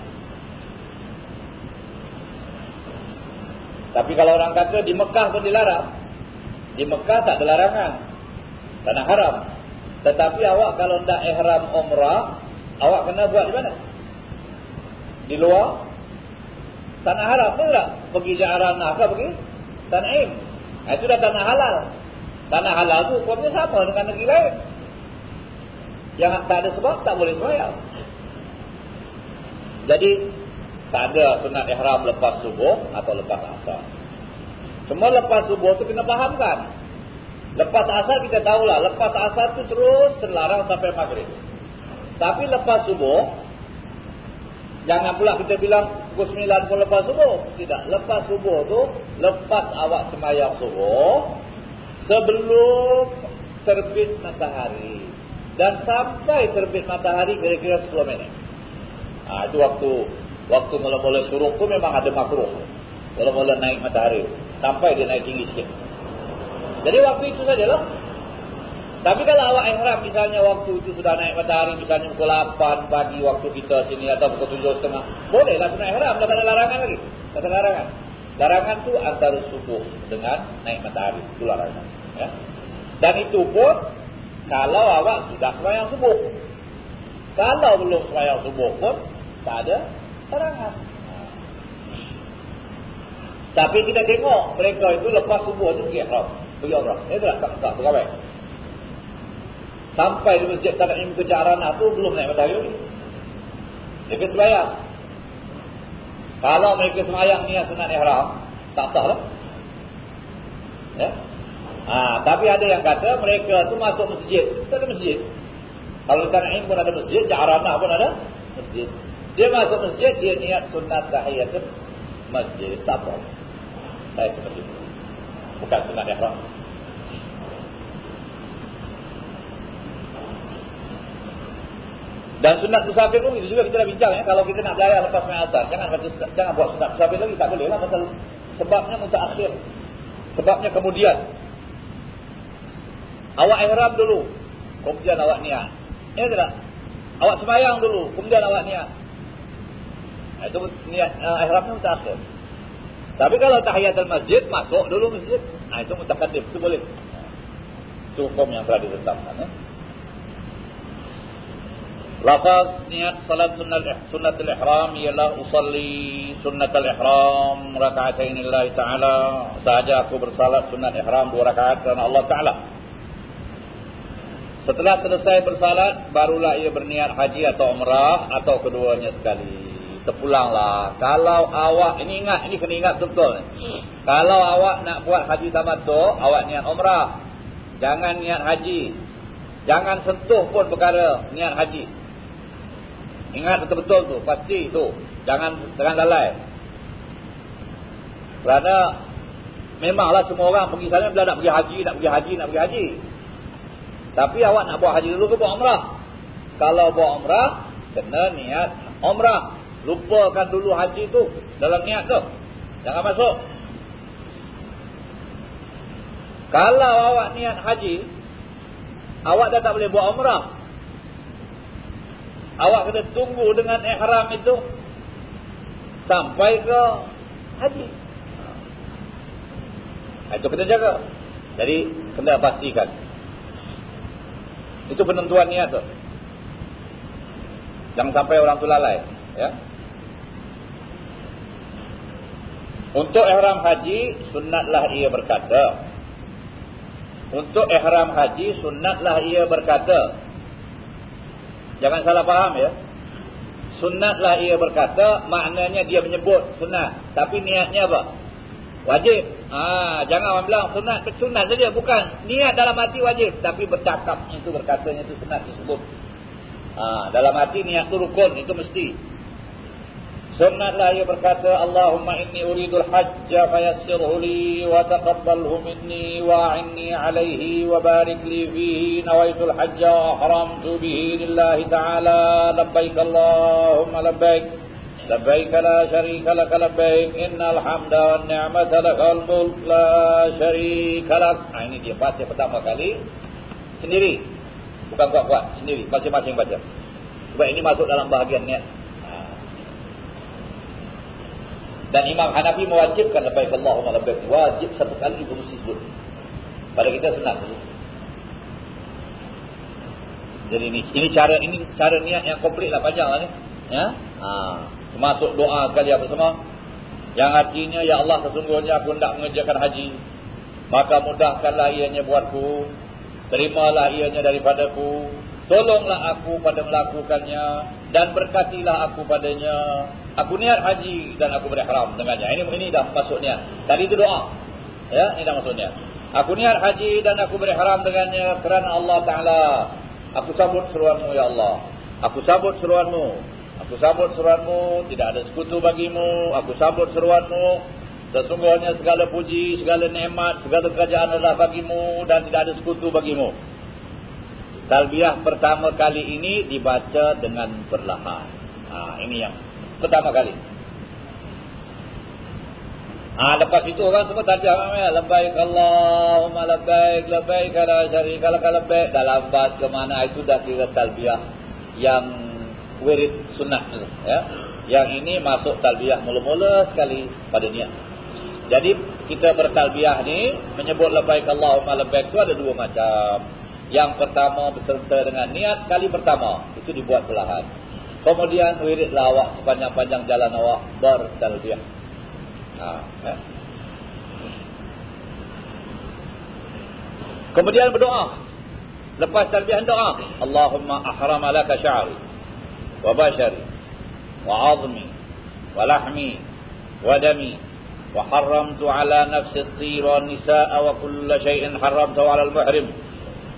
Tapi kalau orang kata di Mekah pun dilarang. Di Mekah tak ada larangan. Tanah haram. Tetapi awak kalau nak ihram umrah, awak kena buat di mana? Di luar tanah haram tak? Pergi Ja'aranah ke pergi? Tana'im. Itu dah tanah halal. Tanah halal tu hukumnya sama dengan negeri lain. Yang tak ada sebab tak boleh sembahyang. Jadi tak ada sunat ihram lepas subuh atau lepas asar. Semua lepas subuh tu kena fahamkan. Lepas asar kita tahulah, lepas asar tu terus terlarang sampai maghrib. Tapi lepas subuh jangan pula kita bilang pukul 9 pun lepas subuh. Tidak, lepas subuh tu lepas awak sembahyang subuh sebelum terbit matahari dan sampai terbit matahari kira-kira 10 minit. Ha, itu waktu waktu mula-mula suruh pun memang ada makruh. Mula-mula naik matahari sampai dia naik tinggi sikit. Jadi waktu itu sajalah. Tapi kalau awak ihram misalnya waktu itu sudah naik matahari misalnya pukul 8 pagi waktu kita sini atau pukul 7.30 bolehlah sudah ihram tak ada larangan lagi. Tak ada larangan. Larangan tu antara subuh dengan naik matahari. Itu larangan. Ya. Dan itu pun kalau awak sudah sembahyang subuh. Kalau belum sembahyang subuh pun tak ada larangan. Tapi kita tengok mereka itu lepas subuh tu ihram. Pergi ihram. Ini tak tak tak. Sampai di masjid Tanaim ke Jaranah tu belum naik matahari. Mereka sembahyang. Kalau mereka sembahyang niat sunat ihram, tak sah lah. Ya. Ha, tapi ada yang kata mereka tu masuk masjid. Itu ada masjid. Kalau di Tanah pun ada masjid, Ja'aranah pun ada masjid. Dia masuk masjid, dia niat sunat tahiyat masjid. Tak. Ha, Eh, seperti itu. Bukan sunat ihram. Dan sunat musafir pun itu juga kita dah bincang ya. Kalau kita nak belayar lepas main asar. Jangan, jangan buat sunat musafir lagi. Tak boleh lah. Pasal sebabnya mutaakhir. Sebabnya kemudian. Awak ihram dulu. Kemudian awak niat. Ya tidak? Awak semayang dulu. Kemudian awak niat. Itu niat uh, ihramnya mutaakhir. Tapi kalau tahiyatul masjid, masuk dulu masjid. Nah, itu mutakadim. Itu boleh. Itu hukum yang telah ditetapkan. Ya. Lafaz niat salat sunnat sunnatul ihram ialah usalli sunnatul ihram rakaatain lillahi taala. Sahaja aku bersalat sunat ihram dua rakaat kerana Allah taala. Setelah selesai bersalat barulah ia berniat haji atau umrah atau keduanya sekali. Terpulanglah. Kalau awak ini ingat ini kena ingat betul kalau awak nak buat haji tamattu awak niat umrah. Jangan niat haji. Jangan sentuh pun perkara niat haji Ingat betul-betul tu, pasti tu. Jangan jangan lalai. Kerana memanglah semua orang pergi sana bila nak pergi haji, nak pergi haji, nak pergi haji. Tapi awak nak buat haji dulu ke buat umrah? Kalau buat umrah, kena niat umrah. Lupakan dulu haji tu dalam niat tu. Jangan masuk. Kalau awak niat haji, awak dah tak boleh buat umrah. Awak kena tunggu dengan ihram itu sampai ke haji. Ha, itu kena jaga. Jadi kena pastikan. Itu penentuan niat tu. Jangan sampai orang tu lalai, ya. Untuk ihram haji sunatlah ia berkata. Untuk ihram haji sunatlah ia berkata. Jangan salah faham ya. Sunatlah ia berkata, maknanya dia menyebut sunat. Tapi niatnya apa? Wajib. Ha, jangan orang bilang sunat, sunat saja. Bukan. Niat dalam hati wajib. Tapi bercakap itu berkatanya itu sunat disebut. Ha, dalam hati niat itu rukun. Itu mesti. Sunnatlah ia berkata Allahumma inni uridul hajja fayassirhu li wa taqabbalhu minni wa a'inni alaihi wa barik li fihi nawaitul hajja wa ahramtu bihi lillahi ta'ala. Labbaik Allahumma labbaik labbaik la sharika laka labbaik innal hamda wa ni'mata lakal mulk la sharika lak. Nah, ini dia baca pertama kali. Sendiri. Bukan kuat-kuat sendiri. Masing-masing baca. Sebab ini masuk dalam bahagian niat Dan Imam Hanafi mewajibkan labbaik Allahumma labbaik wajib satu kali itu mesti sebut. Pada kita senang dulu. Jadi ini ini cara ini cara niat yang komplit lah panjang lah ni. Ya. Ha. Termasuk doa sekali apa semua. Yang artinya ya Allah sesungguhnya aku hendak mengerjakan haji. Maka mudahkanlah ianya buatku. Terimalah ianya daripadaku. Tolonglah aku pada melakukannya dan berkatilah aku padanya. Aku niat haji dan aku berihram dengannya. Ini ini dah maksudnya. Tadi itu doa. Ya, ini dah maksudnya. Aku niat haji dan aku berihram dengannya kerana Allah Taala. Aku sambut seruanmu ya Allah. Aku sambut seruanmu. Aku sambut seruanmu. Tidak ada sekutu bagimu. Aku sambut seruanmu. Sesungguhnya segala puji, segala nikmat, segala kerajaan adalah bagimu dan tidak ada sekutu bagimu. Talbiyah pertama kali ini dibaca dengan perlahan. Ha, ini yang pertama kali. Ah ha, lepas itu orang semua tajam ya labbaik Allahumma labbaik labbaik la syarika lak labbaik dalam bas ke mana itu dah kira talbiyah yang wirid sunnah ya. Yang ini masuk talbiyah mula-mula sekali pada niat. Jadi kita bertalbiyah ni menyebut labbaik Allahumma labbaik itu ada dua macam. Yang pertama berserta dengan niat kali pertama itu dibuat perlahan. Kemudian wiridlah awak sepanjang-panjang jalan awak bertalbiyah. Ha, eh. Kemudian berdoa. Lepas talbiyah doa, Allahumma ahram laka sya'ri wa bashari wa 'azmi wa lahmi wa dami wa haramtu 'ala nafsi at-tir wa an-nisaa wa kull shay'in haramtu 'ala al-muhrim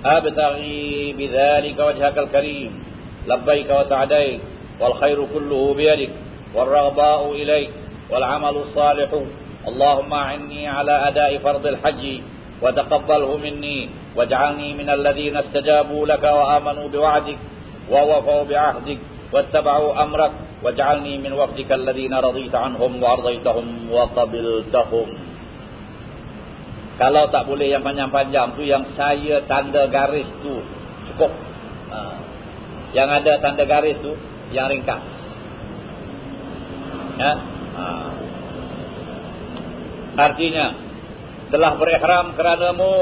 abtaghi bidzalika wajhaka al-karim labbaik wa sa'daik والخير كله بيدك والرغباء إليك والعمل الصالح اللهم أعني على أداء فرض الحج وتقبله مني واجعلني من الذين استجابوا لك وآمنوا بوعدك ووفوا بعهدك واتبعوا أمرك واجعلني من وفدك الذين رضيت عنهم وأرضيتهم وقبلتهم Kalau tak boleh yang panjang-panjang tu yang saya tanda garis tu cukup. Ha. Yang ada tanda garis tu yang ringkas. Ya. Ha. Artinya telah berihram kerana-Mu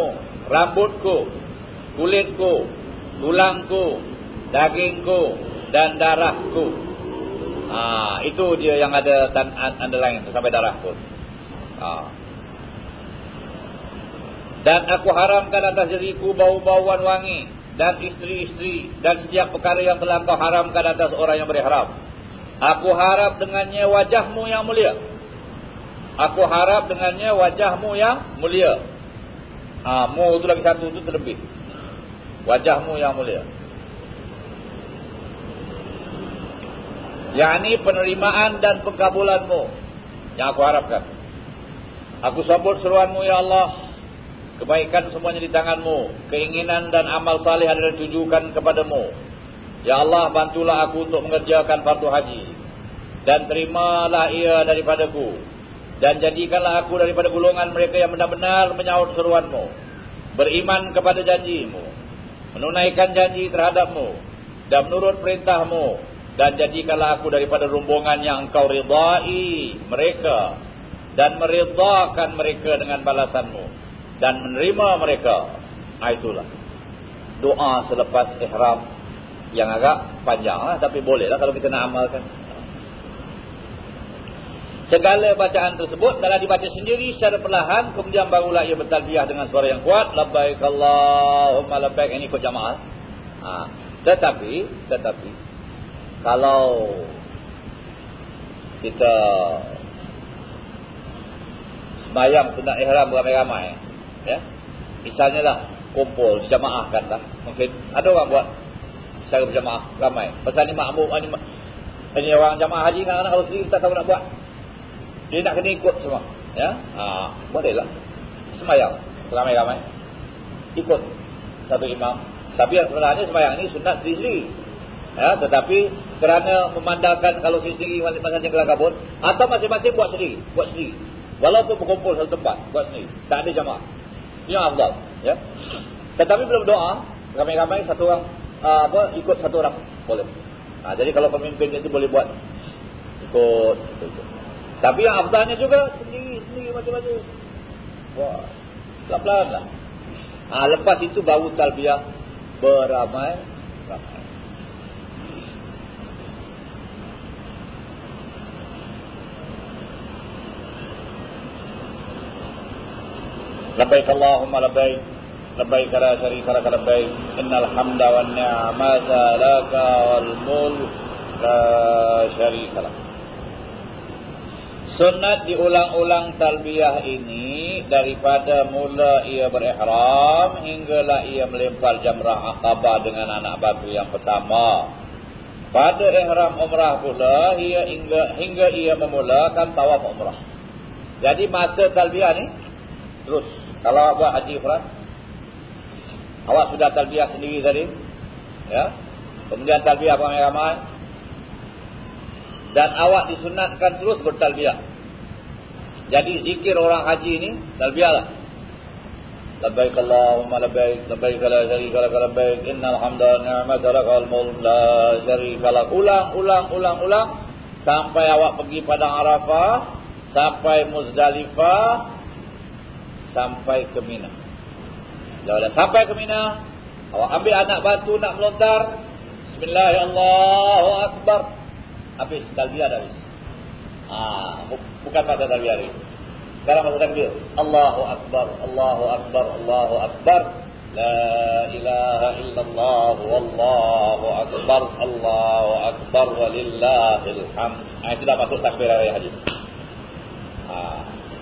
rambutku, kulitku, tulangku, dagingku dan darahku. Ha, itu dia yang ada lain sampai darah pun. Ha. Dan aku haramkan atas diriku bau-bauan wangi dan istri-istri dan setiap perkara yang telah kau haramkan atas orang yang berihram. Aku harap dengannya wajahmu yang mulia. Aku harap dengannya wajahmu yang mulia. Ha, mu itu lagi satu itu terlebih. Wajahmu yang mulia. Yang ini penerimaan dan pengkabulanmu. Yang aku harapkan. Aku sambut seruanmu ya Allah. Kebaikan semuanya di tanganmu. Keinginan dan amal salih adalah ditujukan kepadamu. Ya Allah bantulah aku untuk mengerjakan fardu haji. Dan terimalah ia daripadaku. Dan jadikanlah aku daripada golongan mereka yang benar-benar menyahut seruanmu. Beriman kepada janjimu. Menunaikan janji terhadapmu. Dan menurut perintahmu. Dan jadikanlah aku daripada rombongan yang engkau ridai mereka. Dan meridhakan mereka dengan balasanmu dan menerima mereka. Ah, itulah doa selepas ihram yang agak panjang lah, tapi bolehlah kalau kita nak amalkan. Segala bacaan tersebut telah dibaca sendiri secara perlahan kemudian barulah ia bertalbiyah dengan suara yang kuat labbaik Allahumma labbaik ini ikut jamaah. Ha. tetapi tetapi kalau kita sembahyang sunat ihram ramai-ramai ya. Misalnya lah kumpul jamaahkan lah mungkin ada orang buat secara berjamaah ramai. Pasal ni makmum ni, ini orang jamaah haji kan kalau sendiri tak tahu nak buat. Dia nak kena ikut semua ya. Ha, boleh lah. Semayang ramai-ramai. Ikut satu imam. Tapi yang sebenarnya semayang ni sunat sendiri ya. Tetapi kerana memandangkan kalau sendiri masing-masing kelang kabut atau masing-masing buat sendiri buat sendiri. Walaupun berkumpul satu tempat buat sendiri. Tak ada jamaah yang afdal ya. Tetapi belum doa ramai-ramai satu orang uh, apa ikut satu orang. Boleh. Ha, jadi kalau pemimpin itu boleh buat. Ikut, ikut, ikut. tapi yang afdalnya juga sendiri sendiri macam-macam wah pelan-pelan lah. Ha, lepas itu baru talbiah beramai ramai لبيك اللهم لبيك لبيك لا شريك لك لبيك إن الحمد والنعمة لك والملك لا شريك لك Sunat diulang-ulang talbiyah ini daripada mula ia berihram hinggalah ia melempar jamrah akabah dengan anak batu yang pertama. Pada ihram umrah pula ia hingga, hingga ia memulakan tawaf umrah. Jadi masa talbiyah ni terus kalau awak buat haji ifrat Awak sudah talbiah sendiri tadi ya, Kemudian talbiah ramai-ramai Dan awak disunatkan terus bertalbiah Jadi zikir orang haji ini Talbiah lah. Labbaik Allahumma labbaik Labbaik la syarika laka labbaik Innal hamda ni'mata lakal mulk La syarika lak Ulang, ulang, ulang, ulang Sampai awak pergi padang Arafah Sampai Muzdalifah sampai ke Mina. Kalau dah sampai ke Mina, awak ambil anak batu nak melontar. Bismillahirrahmanirrahim. Habis talbiyah dah. Ah, bukan pada talbiyah ini. Sekarang masa takbir. Allahu Akbar, Allahu Akbar, Allahu Akbar. La ilaha illallah wallahu akbar Allahu akbar walillahil hamd. Ah itu dah masuk takbir hari haji.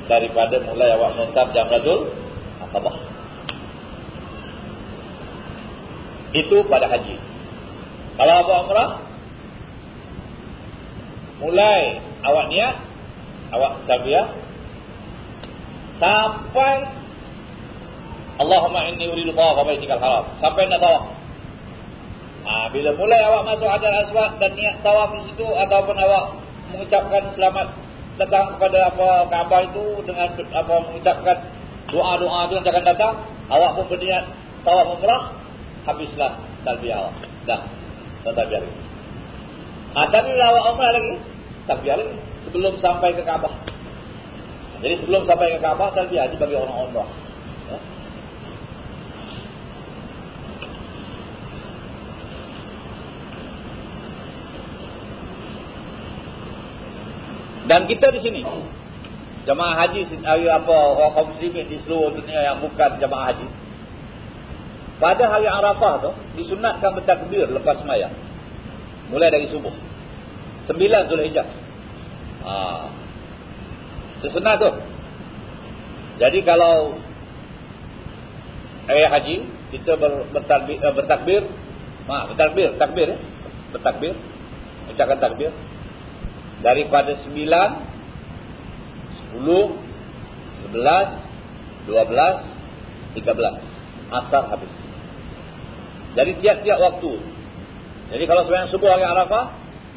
Daripada mulai awak menetap jamratul akabah. Itu pada haji. Kalau awak umrah mulai awak niat awak talbiyah Sampai Allahumma inni uridu tawaf baitikal haram. Sampai nak tawaf. Ha, bila mulai awak masuk Hajar Aswad dan niat tawaf di situ ataupun awak mengucapkan selamat datang kepada apa Kaabah itu dengan apa mengucapkan doa-doa itu yang akan datang, awak pun berniat tawaf umrah, habislah talbiyah awak. Dah. Talbiyah lagi. Ha, tapi awak umrah lagi, talbiyah lagi sebelum sampai ke Kaabah. Jadi sebelum sampai ke Kaabah talbiyah bagi orang umrah. Dan kita di sini jemaah haji hari apa orang kaum muslimin di seluruh dunia yang bukan jemaah haji. Pada hari Arafah tu disunatkan bertakbir lepas sembahyang. Mulai dari subuh. 9 Zulhijjah. Ha. Sesunat tu. Jadi kalau hari haji kita ber, bertakbir, eh, bertakbir, ha, bertakbir, takbir ya. Bertakbir. Ucapkan takbir daripada 9 10 11 12 13 asar habis. Jadi tiap-tiap waktu. Jadi kalau sembahyang subuh hari Arafah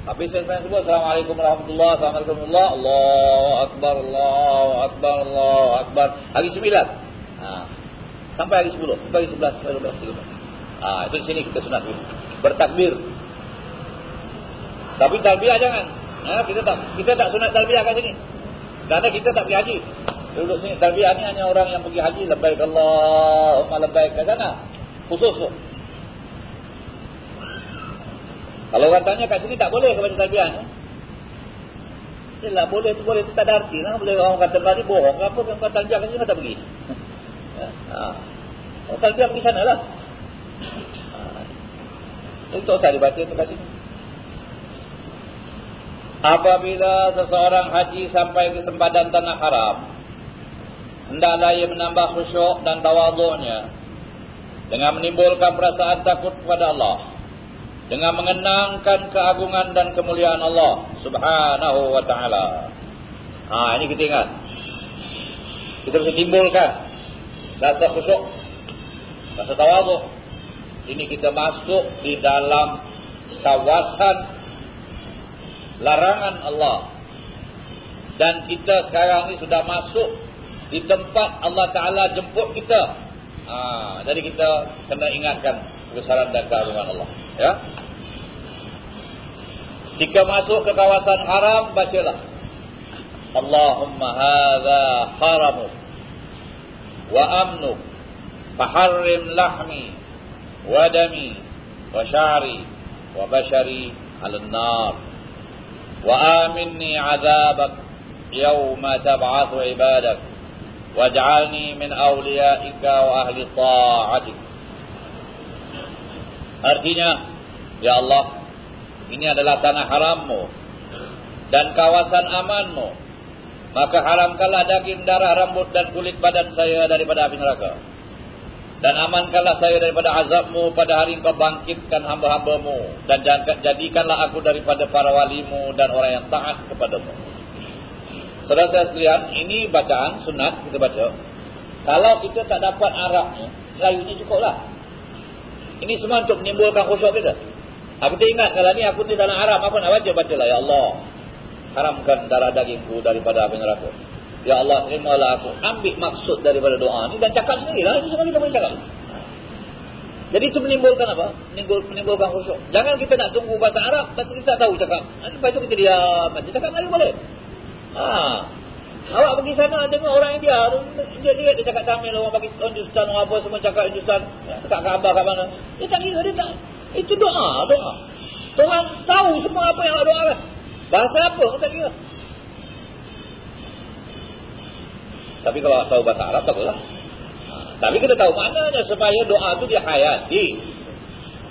habis sembahyang subuh assalamualaikum warahmatullahi wabarakatuh. Allahu akbar Allahu akbar Allahu akbar. Hari 9 ha. sampai hari 10 sampai hari 11 sampai 12 13 ha itu di sini kita sunat bertakbir. Tapi talbiyah jangan Ha, kita tak kita tak sunat talbiyah kat sini. Kerana kita tak pergi haji. Duduk sini talbiyah ni hanya orang yang pergi haji labbaik Allahumma labbaik kat sana. Khusus tu. Kalau orang tanya kat sini tak boleh ke baca talbiyah ni? Yalah boleh tu boleh tu tak ada arti lah. Boleh orang kata tadi bohong ke apa kata talbiyah kat sini tak pergi. Ha. Oh, talbiyah pergi sana lah. Ha. Itu tak usah dibaca tu kat sini. Apabila seseorang haji sampai ke sempadan tanah haram Hendaklah ia menambah khusyuk dan tawaduknya Dengan menimbulkan perasaan takut kepada Allah Dengan mengenangkan keagungan dan kemuliaan Allah Subhanahu wa ta'ala. Ha ini kita ingat. Kita mesti timbulkan Rasa khusyuk Rasa tawaduk. Ini kita masuk di dalam kawasan larangan Allah. Dan kita sekarang ni sudah masuk di tempat Allah Ta'ala jemput kita. Ha, jadi kita kena ingatkan kebesaran dan keagungan Allah. Ya. Jika masuk ke kawasan haram, bacalah. Allahumma hadha haramu wa amnu faharrim lahmi wa dami wa syari wa bashari ala nar. وآمني عذابك يوم تبعث عبادك واجعلني من أوليائك وأهل طاعتك Artinya, Ya Allah, ini adalah tanah harammu dan kawasan amanmu. Maka haramkanlah daging, darah, rambut dan kulit badan saya daripada api neraka. Dan amankanlah saya daripada azabmu pada hari engkau bangkitkan hamba-hambamu. Dan jadikanlah aku daripada para walimu dan orang yang taat kepadamu. Saudara saya sekalian, ini bacaan sunat kita baca. Kalau kita tak dapat Arabnya, Melayu ini cukuplah. Ini semua untuk menimbulkan khusyuk kita. Aku tak ingat kalau ni aku di dalam Arab, apa nak baca? Bacalah, Ya Allah. Haramkan darah dagingku daripada api neraka. Ya Allah terimalah aku. Ambil maksud daripada doa ni Dan cakap sendiri lah Itu semua kita boleh cakap. Jadi itu menimbulkan apa? Menimbul, menimbulkan khusyuk. Jangan kita nak tunggu bahasa Arab Tapi kita tak tahu cakap. Lepas itu kita diam Macam cakap Melayu boleh? Ha. Awak pergi sana Dengar orang India. Dia lihat dia cakap Tamil Orang bagi Hindustan Orang apa semua cakap Hindustan. Dekat Kaabah kat mana. Dia tak kira dia tak Itu doa Doa. Tuhan tahu semua apa yang awak doakan. Bahasa apa? Tak kira Tapi kalau tahu bahasa Arab tak boleh. Tapi kita tahu maknanya supaya doa itu dihayati.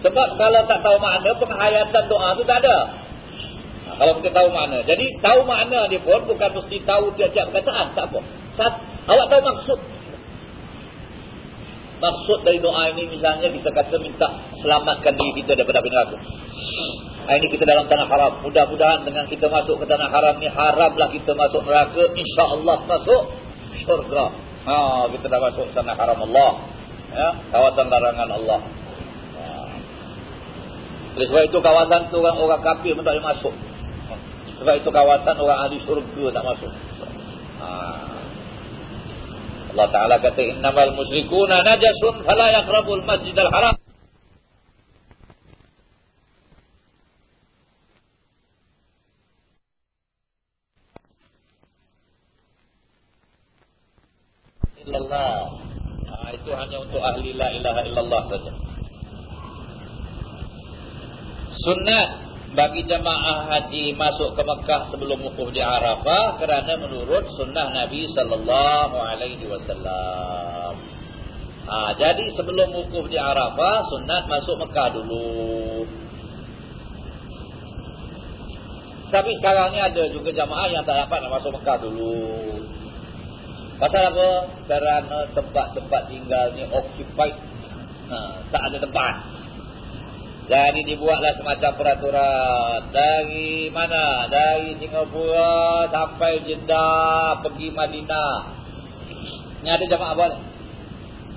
Sebab kalau tak tahu makna penghayatan doa itu tak ada. Ha, kalau kita tahu makna. Jadi tahu makna dia pun bukan mesti tahu tiap-tiap perkataan. Tak apa. Sat, awak tahu maksud. Maksud dari doa ini misalnya kita kata minta selamatkan diri kita daripada api neraka. Ha, ini kita dalam tanah haram. Mudah-mudahan dengan kita masuk ke tanah haram ni haramlah kita masuk neraka. InsyaAllah masuk. Syurga. Ha, kita dah masuk sana haram Allah. Ya, kawasan larangan Allah. Ha. Sebab itu kawasan tu orang orang kafir pun tak boleh masuk. Sebab itu kawasan orang ahli syurga tak masuk. Ha. Allah Ta'ala kata, Innamal musyrikuna najasun fala yakrabul masjidal haram. illallah. Ha, itu hanya untuk ahli la ilaha illallah saja. Sunat bagi jemaah haji masuk ke Mekah sebelum wukuf di Arafah kerana menurut sunnah Nabi sallallahu alaihi wasallam. Ha, jadi sebelum wukuf di Arafah sunat masuk Mekah dulu. Tapi sekarang ni ada juga jemaah yang tak dapat nak masuk Mekah dulu. Pasal apa? Kerana tempat-tempat tinggal ni occupied. Ha, tak ada tempat. Jadi dibuatlah semacam peraturan. Dari mana? Dari Singapura sampai Jeddah pergi Madinah. Ni ada jamaah apa?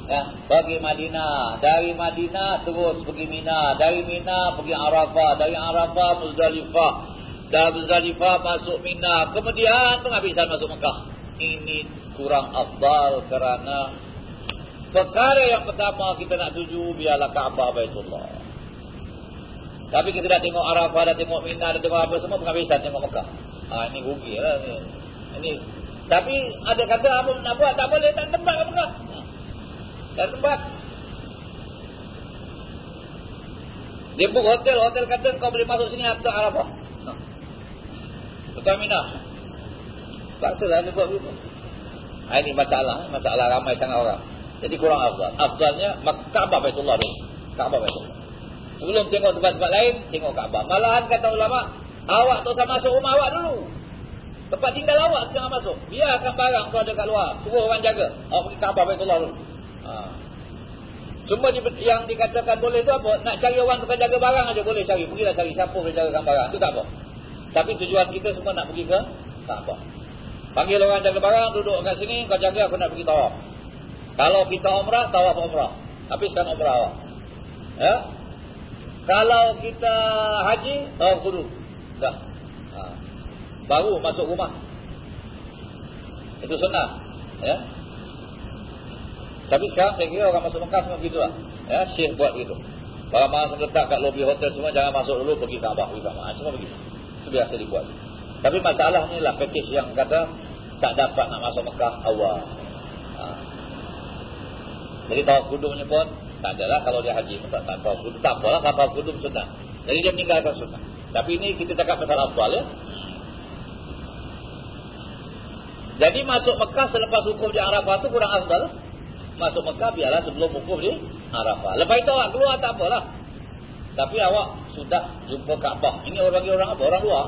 Ya, pergi Madinah. Dari Madinah terus pergi Mina. Dari Mina pergi Arafah. Dari Arafah Muzdalifah. Dari Muzdalifah masuk Mina. Kemudian penghabisan masuk Mekah. Ini kurang afdal kerana perkara yang pertama kita nak tuju biarlah Kaabah Baitullah. Tapi kita dah tengok Arafah, dah tengok Mina, dah tengok apa semua penghabisan tengok Mekah. Ha, ini rugi lah. Ini. ini. Tapi ada kata apa nak buat, tak boleh, tak tempat ke Mekah. Tak tempat. Dia book hotel, hotel kata kau boleh masuk sini after Arafah. Ha. Betul Mina. Paksalah dia buat begitu. Ha, ini masalah, masalah ramai sangat orang. Jadi kurang afdal. Afdalnya Kaabah Baitullah dulu. Kaabah Baitullah. Sebelum tengok tempat-tempat lain, tengok Kaabah. Malahan kata ulama, awak tak usah masuk rumah awak dulu. Tempat tinggal awak jangan masuk. Biarkan barang tu ada kat luar. Suruh orang jaga. Awak pergi Kaabah Baitullah dulu. Ha. Cuma yang dikatakan boleh tu apa? Nak cari orang tukang jaga barang aja boleh cari. Pergilah cari siapa boleh jagakan barang. Itu tak apa. Tapi tujuan kita semua nak pergi ke Kaabah. Panggil orang jaga barang, duduk kat sini, kau jaga aku nak pergi tawaf. Kalau kita umrah, tawaf umrah. Habiskan umrah awak. Ya? Kalau kita haji, tawaf kudu. Dah. Ha. Baru masuk rumah. Itu sunnah. Ya? Tapi sekarang saya kira orang masuk Mekah semua begitu lah. Ya, Syekh buat begitu. Kalau masa letak kat lobi hotel semua, jangan masuk dulu, pergi Kaabah. Ha, semua begitu. Itu biasa dibuat. Tapi masalah ni lah package yang kata tak dapat nak masuk Mekah awal. Jadi tawaf kudumnya pun tak adalah kalau dia haji tak tawaf kudum tak apalah kapal kudum sunnah. Jadi dia meninggalkan sunnah. Tapi ini kita cakap pasal afdal ya. Jadi masuk Mekah selepas hukum di Arafah tu kurang afdal. Masuk Mekah biarlah sebelum hukum di Arafah. Lepas itu awak keluar tak apalah. Tapi awak sudah jumpa Kaabah. Ini orang orang apa? Orang luar.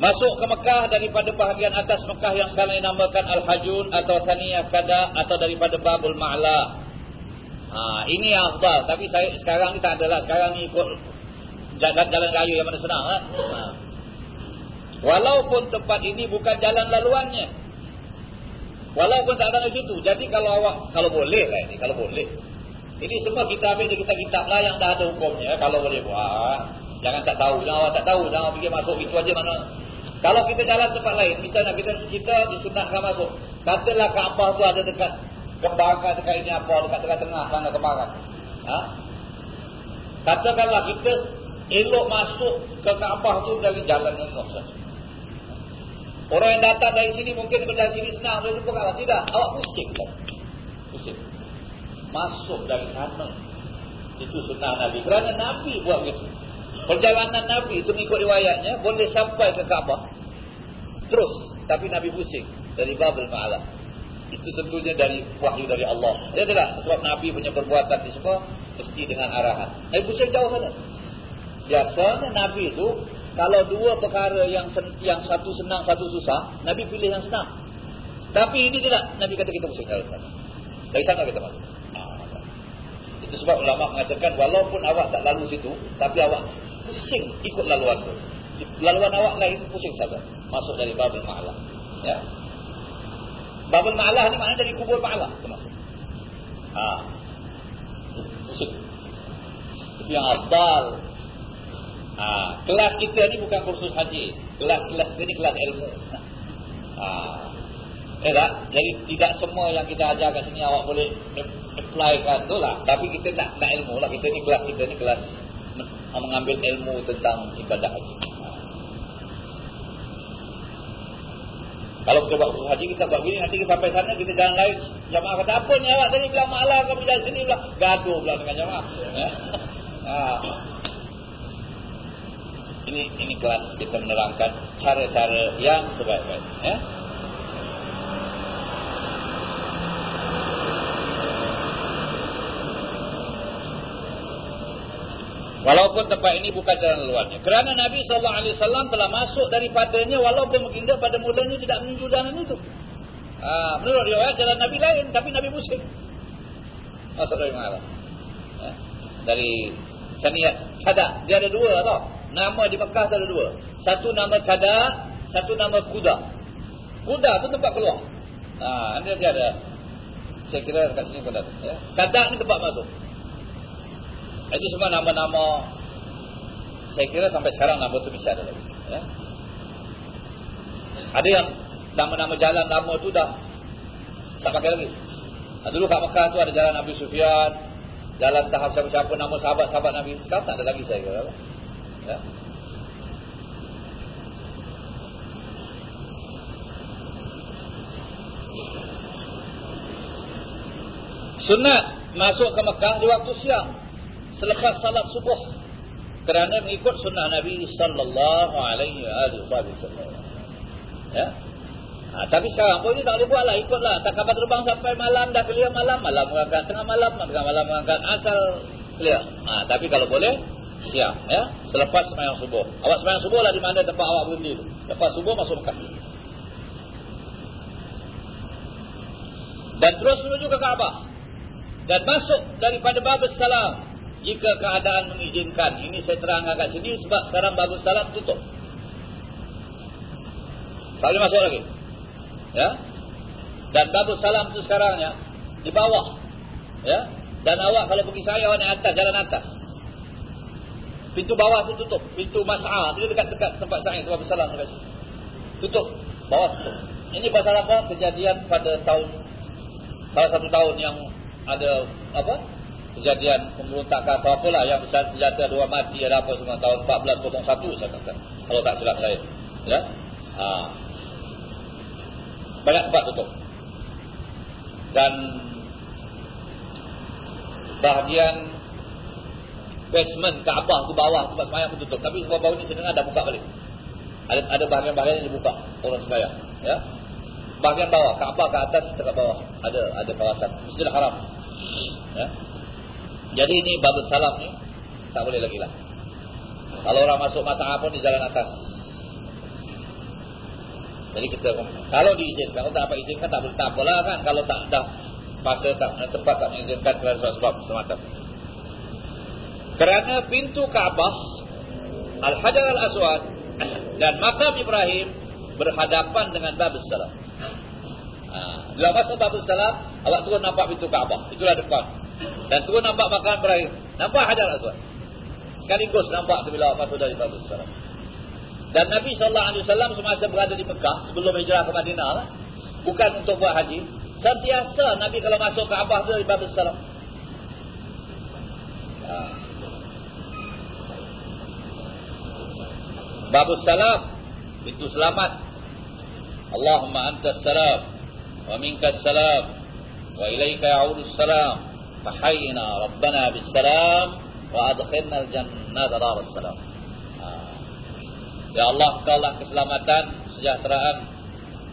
Masuk ke Mekah daripada bahagian atas Mekah yang sekarang dinamakan Al-Hajun atau Saniyah Kada atau daripada Babul Ma'la. Ha, ini yang afdal. Tapi saya, sekarang ni tak adalah. Sekarang ni ikut jalan, jalan raya yang mana senang. Ha? Ha. Walaupun tempat ini bukan jalan laluannya. Walaupun tak ada di situ. Jadi kalau awak, kalau boleh lah ini. Kalau boleh. Ini semua kita ambil di kitab-kitab lah yang dah ada hukumnya. Kalau boleh buat. Jangan tak tahu. Jangan awak tak tahu. Jangan fikir masuk itu aja mana kalau kita jalan tempat lain, misalnya kita kita disunatkan masuk. Katalah Kaabah tu ada dekat kembangan dekat ini apa, dekat tengah-tengah sana kembangan. Ha? Katakanlah kita elok masuk ke Kaabah tu dari jalan yang kosong. Orang yang datang dari sini mungkin dari sini senang dia jumpa Kaabah. Tidak, awak pusing tak? Pusing. Masuk dari sana. Itu sunnah Nabi. Kerana Nabi buat begitu. Perjalanan Nabi itu mengikut riwayatnya boleh sampai ke Kaabah. Terus tapi Nabi pusing dari Babel Ma'ala. Itu sebetulnya dari wahyu dari Allah. Dia tidak sebab Nabi punya perbuatan di semua mesti dengan arahan. Nabi pusing jauh sana. Biasanya Nabi itu kalau dua perkara yang sen, yang satu senang satu susah, Nabi pilih yang senang. Tapi ini tidak. Nabi kata kita pusing dari sana. Dari sana kita masuk. Itu sebab ulama mengatakan walaupun awak tak lalu situ, tapi awak pusing ikut laluan tu. Laluan awak lain pusing saja. masuk dari Babul Ma'lah. Ya. Babul Ma'lah ni maknanya dari kubur termasuk. Ha. Itu, itu yang afdal. Ha. Kelas kita ni bukan kursus haji. Kelas-kelas ni kelas ilmu. Ha. Eh tak? Jadi tidak semua yang kita ajar kat sini awak boleh apply kan tu lah. Tapi kita tak nak ilmu lah. Kita ni kelas kita ni kelas mengambil ilmu tentang ibadah haji. Kalau kita buat haji kita buat begini nanti kita sampai sana kita jalan lain jamaah kata apa ni awak tadi bilang malah kau pergi sini pula gaduh pula dengan jamaah. Ya. Ha. Ini ini kelas kita menerangkan cara-cara yang sebaik-baik ya. Walaupun tempat ini bukan jalan luarnya. Kerana Nabi SAW telah masuk daripadanya walaupun baginda pada mulanya tidak menuju jalan itu. Ha, menurut riwayat jalan Nabi lain tapi Nabi musim. Masuk dari mana? Ha? Dari Saniyat Kada. Dia ada dua tau. Nama di Mekah ada dua. Satu nama Kada, satu nama Kuda. Kuda tu tempat keluar. Ha, dia, dia ada. Saya kira kat sini pun ada. Ya. Kada ni tempat masuk. Itu semua nama-nama saya kira sampai sekarang nama itu bisa ada lagi. Ya. Ada yang nama-nama jalan lama itu dah tak pakai lagi. Nah, dulu kat Mekah tu ada jalan Nabi Sufyan, jalan tahap siapa-siapa nama sahabat-sahabat Nabi. Sekarang tak ada lagi saya kira. Ya. Sunat masuk ke Mekah di waktu siang selepas salat subuh kerana mengikut sunnah Nabi sallallahu alaihi wasallam. Ya. Ha, tapi sekarang pun ini tak boleh buatlah ikutlah tak kapal terbang sampai malam dah clear malam malam mengangkat tengah malam tengah malam mengangkat asal clear. Ha, tapi kalau boleh siang ya selepas sembahyang subuh. Awak sembahyang subuh lah di mana tempat awak berhenti tu. Lepas subuh masuk Mekah. Dan terus menuju ke Kaabah. Dan masuk daripada Babus Salam jika keadaan mengizinkan. Ini saya terangkan kat sini sebab sekarang bagus salam tutup. Tak boleh masuk lagi. Ya. Dan bagus salam tu sekarangnya di bawah. Ya. Dan awak kalau pergi saya awak naik atas jalan atas. Pintu bawah tu tutup. Pintu mas'a tu dekat-dekat tempat saya tempat salam dekat sini. Tutup. Bawah tutup. Ini pasal apa? Kejadian pada tahun salah satu tahun yang ada apa? Kejadian pemberontakan atau apalah yang besar senjata dua mati ada apa semua. Tahun 1401 saya kata kalau tak silap saya. Ya? Ha. banyak tempat tutup. Dan bahagian basement Kaabah ke bawah tempat sembahyang pun tutup. Tapi semua bawah ni sedengar dah buka balik. Ada ada bahagian-bahagian yang dibuka orang sembahyang ya? Bahagian bawah Kaabah ke atas dekat bawah. Ada ada kawasan. Masjidil Haram. Ya jadi ini babus salam ni tak boleh lagi lah. Kalau orang masuk masa pun di jalan atas. Jadi kita kalau diizinkan, kalau tak apa izinkan tak boleh tak apalah kan kalau tak dah masa tak tempat tak mengizinkan kerana sebab semacam. Kerana pintu Kaabah Al-Hajar Al-Aswad dan makam Ibrahim berhadapan dengan Babus Salam. Ha, bila masuk Babus Salam, awak turun nampak pintu Kaabah. Itulah depan. Dan turun nampak makanan berakhir. Nampak hajar aswad. Sekaligus nampak bila masuk dari Babus Salam. Dan Nabi SAW semasa berada di Mekah, sebelum hijrah ke Madinah, lah, bukan untuk buat haji, sentiasa Nabi kalau masuk ke Abah dari Babus Salam. Ha. Babus Salam, itu selamat. Allahumma antas salam, wa minkas salam, wa ilaika ya'udus salam. فحينا ربنا بالسلام وادخلنا الجنة دار السلام Ya Allah, Engkau lah keselamatan, kesejahteraan.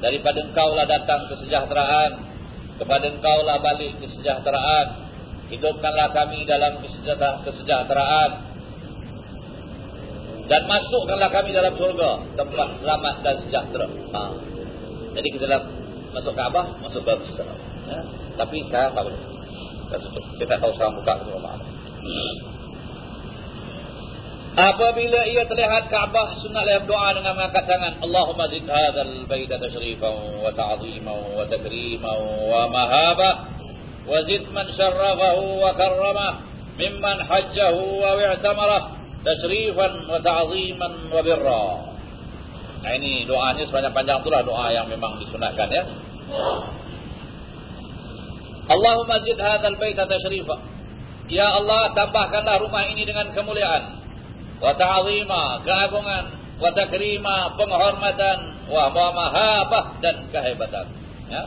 Daripada Engkau lah datang kesejahteraan. Kepada Engkau lah balik kesejahteraan. Hidupkanlah kami dalam kesejahteraan. Dan masukkanlah kami dalam surga. Tempat selamat dan sejahtera. Ha. Jadi kita dah masuk ke Abah, masuk ke Abah. Ya. Tapi saya tak boleh. Saya tak tahu sekarang buka ke rumah. Apabila ia terlihat Kaabah sunatlah berdoa dengan mengangkat tangan. Allahumma zid hadzal baita tashrifan wa ta'ziman wa takriman wa mahaba wa zid man syarrafahu wa karramah mimman hajjahu wa i'tamarah tashrifan wa ta'ziman wa birra. Nah, ini doanya sepanjang panjang itulah doa yang memang disunatkan ya. Allahumma zid hadzal baita tashrifan. Ya Allah tambahkanlah rumah ini dengan kemuliaan. Wa ta'zima keagungan. Wa takrima penghormatan. Wa mahabah dan kehebatan. Ya.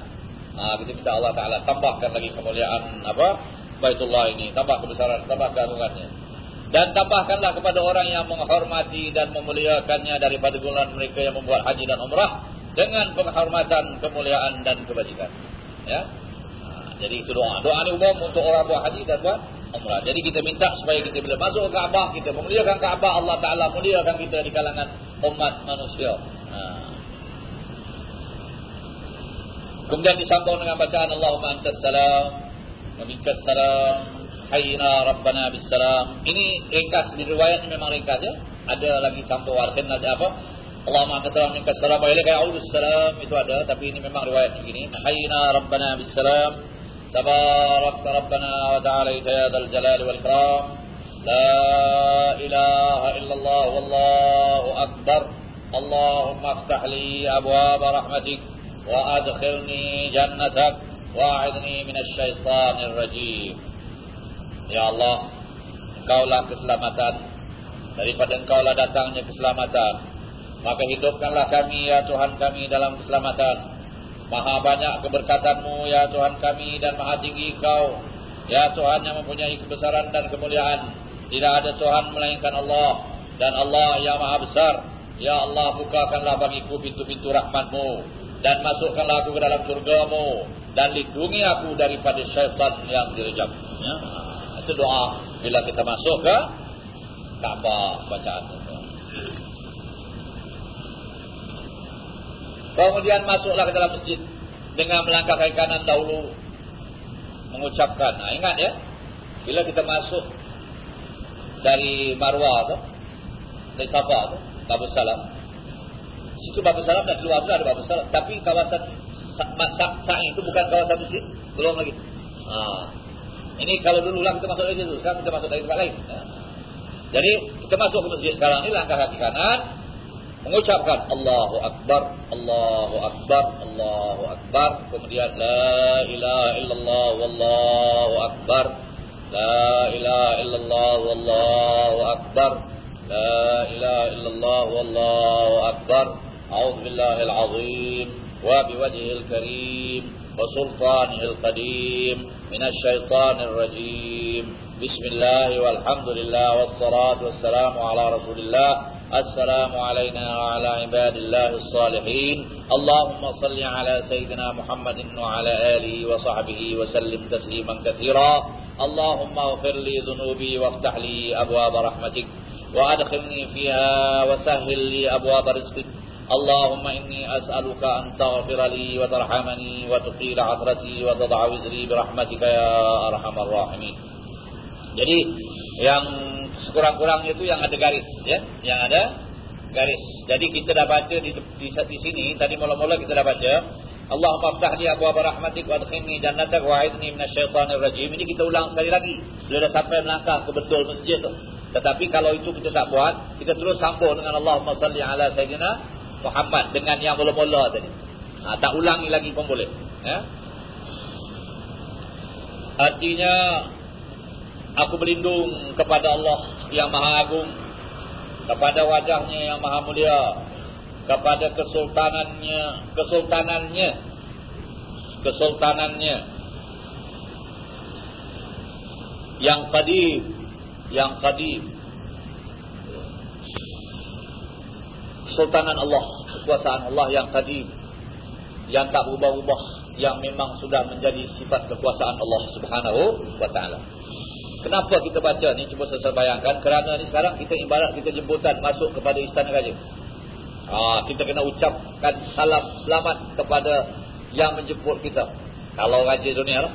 Ha kita minta Allah taala tambahkan lagi kemuliaan apa Baitullah ini. Tambah kebesaran tambah keagungannya. Dan tambahkanlah kepada orang yang menghormati dan memuliakannya daripada golongan mereka yang membuat haji dan umrah dengan penghormatan kemuliaan dan kebajikan. Ya jadi itu doa doa ini umum untuk orang buat haji dan buat umrah. Jadi kita minta supaya kita bila masuk ke Kaabah, kita memuliakan Kaabah, Allah Taala muliakan kita di kalangan umat manusia. Ha. Kemudian disambung dengan bacaan Allahumma antas salam wa minkas salam hayna rabbana bis salam. Ini ringkas di riwayat memang ringkas ya. Ada lagi campur artinya ada apa? Allahumma antas salam minkas salam wa ilaika ya'udus salam itu ada tapi ini memang riwayat begini. Hayna rabbana bis salam تبارك ربنا وتعاليت يا ذا الجلال والإكرام لا إله إلا الله والله أكبر اللهم افتح لي أبواب رحمتك وأدخلني جنتك وأعذني من الشيطان الرجيم Ya Allah Engkaulah keselamatan Daripada engkaulah datangnya keselamatan Maka hidupkanlah kami ya Tuhan kami dalam keselamatan Maha banyak keberkatanmu ya Tuhan kami dan maha tinggi kau. Ya Tuhan yang mempunyai kebesaran dan kemuliaan. Tidak ada Tuhan melainkan Allah. Dan Allah yang maha besar. Ya Allah bukakanlah bagiku pintu-pintu rahmatmu. Dan masukkanlah aku ke dalam surgamu. Dan lindungi aku daripada syaitan yang direjam. Ya. Itu doa bila kita masuk ke Kaabah bacaan. Kemudian masuklah ke dalam masjid dengan melangkah kaki kanan dahulu mengucapkan. Nah, ingat ya. Bila kita masuk dari Marwah tu, dari Safa tu, Babu Salam. Situ Babu Salam dan keluar ada Babu Salam, tapi kawasan Sa'i itu bukan kawasan masjid, belum lagi. Ha. Ini kalau dulu lah kita masuk dari situ, sekarang kita masuk dari tempat lain. Ha. Jadi kita masuk ke masjid sekarang ini langkah kaki kanan, mengucapkan Allahu Akbar, Allahu Akbar, Allahu Akbar, kemudian La ilaha illallah, Wallahu Akbar, La ilaha illallah, Wallahu Akbar, La ilaha illallah, Wallahu Akbar, A'udhu Billahil Azim, wa biwajihil karim, wa sultanihil qadim, minas syaitanir rajim, Bismillah walhamdulillah, wassalatu wassalamu ala rasulillah, السلام علينا وعلى عباد الله الصالحين. اللهم صل على سيدنا محمد وعلى آله وصحبه وسلم تسليما كثيرا. اللهم اغفر لي ذنوبي وافتح لي أبواب رحمتك وأدخلني فيها وسهل لي أبواب رزقك. اللهم إني أسألك أن تغفر لي وترحمني وتقيل عثرتي وتضع وزري برحمتك يا أرحم الراحمين. Jadi yang sekurang-kurangnya itu yang ada garis ya. Yang ada garis. Jadi kita dah baca di di, di sini tadi mula-mula kita dah baca Allah maftah li abwaab rahmatik wa adkhilni jannatak wa a'idni minasyaitonir rajim ini kita ulang sekali lagi. Sudah dah sampai melangkah ke betul masjid tu. Tetapi kalau itu kita tak buat kita terus sambung dengan Allahumma salli ala sayyidina Muhammad dengan yang mula-mula tadi. Ha, tak ulangi lagi pun boleh ya. Artinya Aku berlindung kepada Allah yang maha agung Kepada wajahnya yang maha mulia Kepada kesultanannya Kesultanannya Kesultanannya. Yang qadim Yang qadim. Sultanan Allah Kekuasaan Allah yang qadim Yang tak berubah-ubah Yang memang sudah menjadi sifat kekuasaan Allah subhanahu wa ta'ala Kenapa kita baca ni cuba saya bayangkan kerana ni sekarang kita ibarat kita jemputan masuk kepada istana raja. Ha, kita kena ucapkan salam selamat kepada yang menjemput kita. Kalau raja dunia lah.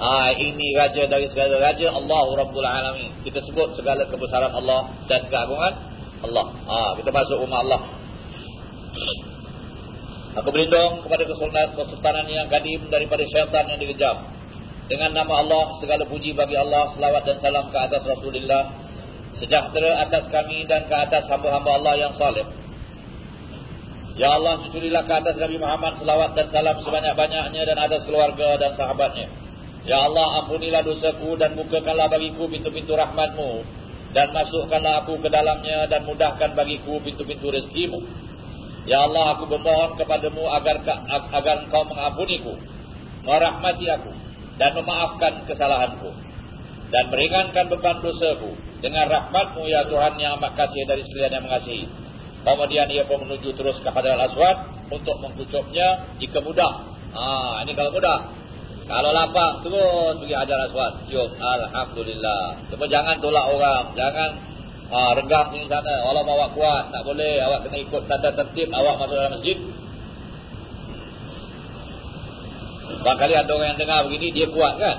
Ah ini raja dari segala raja Allah Rabbul Alamin. Kita sebut segala kebesaran Allah dan keagungan Allah. Ah kita masuk rumah Allah. Aku berlindung kepada kesultanan yang kadim daripada syaitan yang dikejam. Dengan nama Allah, segala puji bagi Allah, selawat dan salam ke atas Rasulullah. Sejahtera atas kami dan ke atas hamba-hamba Allah yang salih. Ya Allah, cucurilah ke atas Nabi Muhammad selawat dan salam sebanyak-banyaknya dan atas keluarga dan sahabatnya. Ya Allah, ampunilah dosaku dan bukakanlah bagiku pintu-pintu rahmatmu. Dan masukkanlah aku ke dalamnya dan mudahkan bagiku pintu-pintu rezekimu. Ya Allah, aku bermohon kepadamu agar agar engkau mengampuniku, merahmati aku, dan memaafkan kesalahanku. Dan meringankan beban dosaku dengan rahmatmu ya Tuhan yang amat kasih dari sekalian yang mengasihi. Kemudian ia pun menuju terus ke Hadar Al-Aswad untuk mengkucupnya jika mudah. Ah, ini kalau mudah. Kalau lapang terus pergi Hajar Aswad. Yuk, alhamdulillah. Cuma jangan tolak orang, jangan Ah, regah sini sana. Allah bawa kuat. Tak boleh. Awak kena ikut tanda tertib. Awak masuk dalam masjid. Barangkali ada orang yang dengar begini. Dia kuat kan?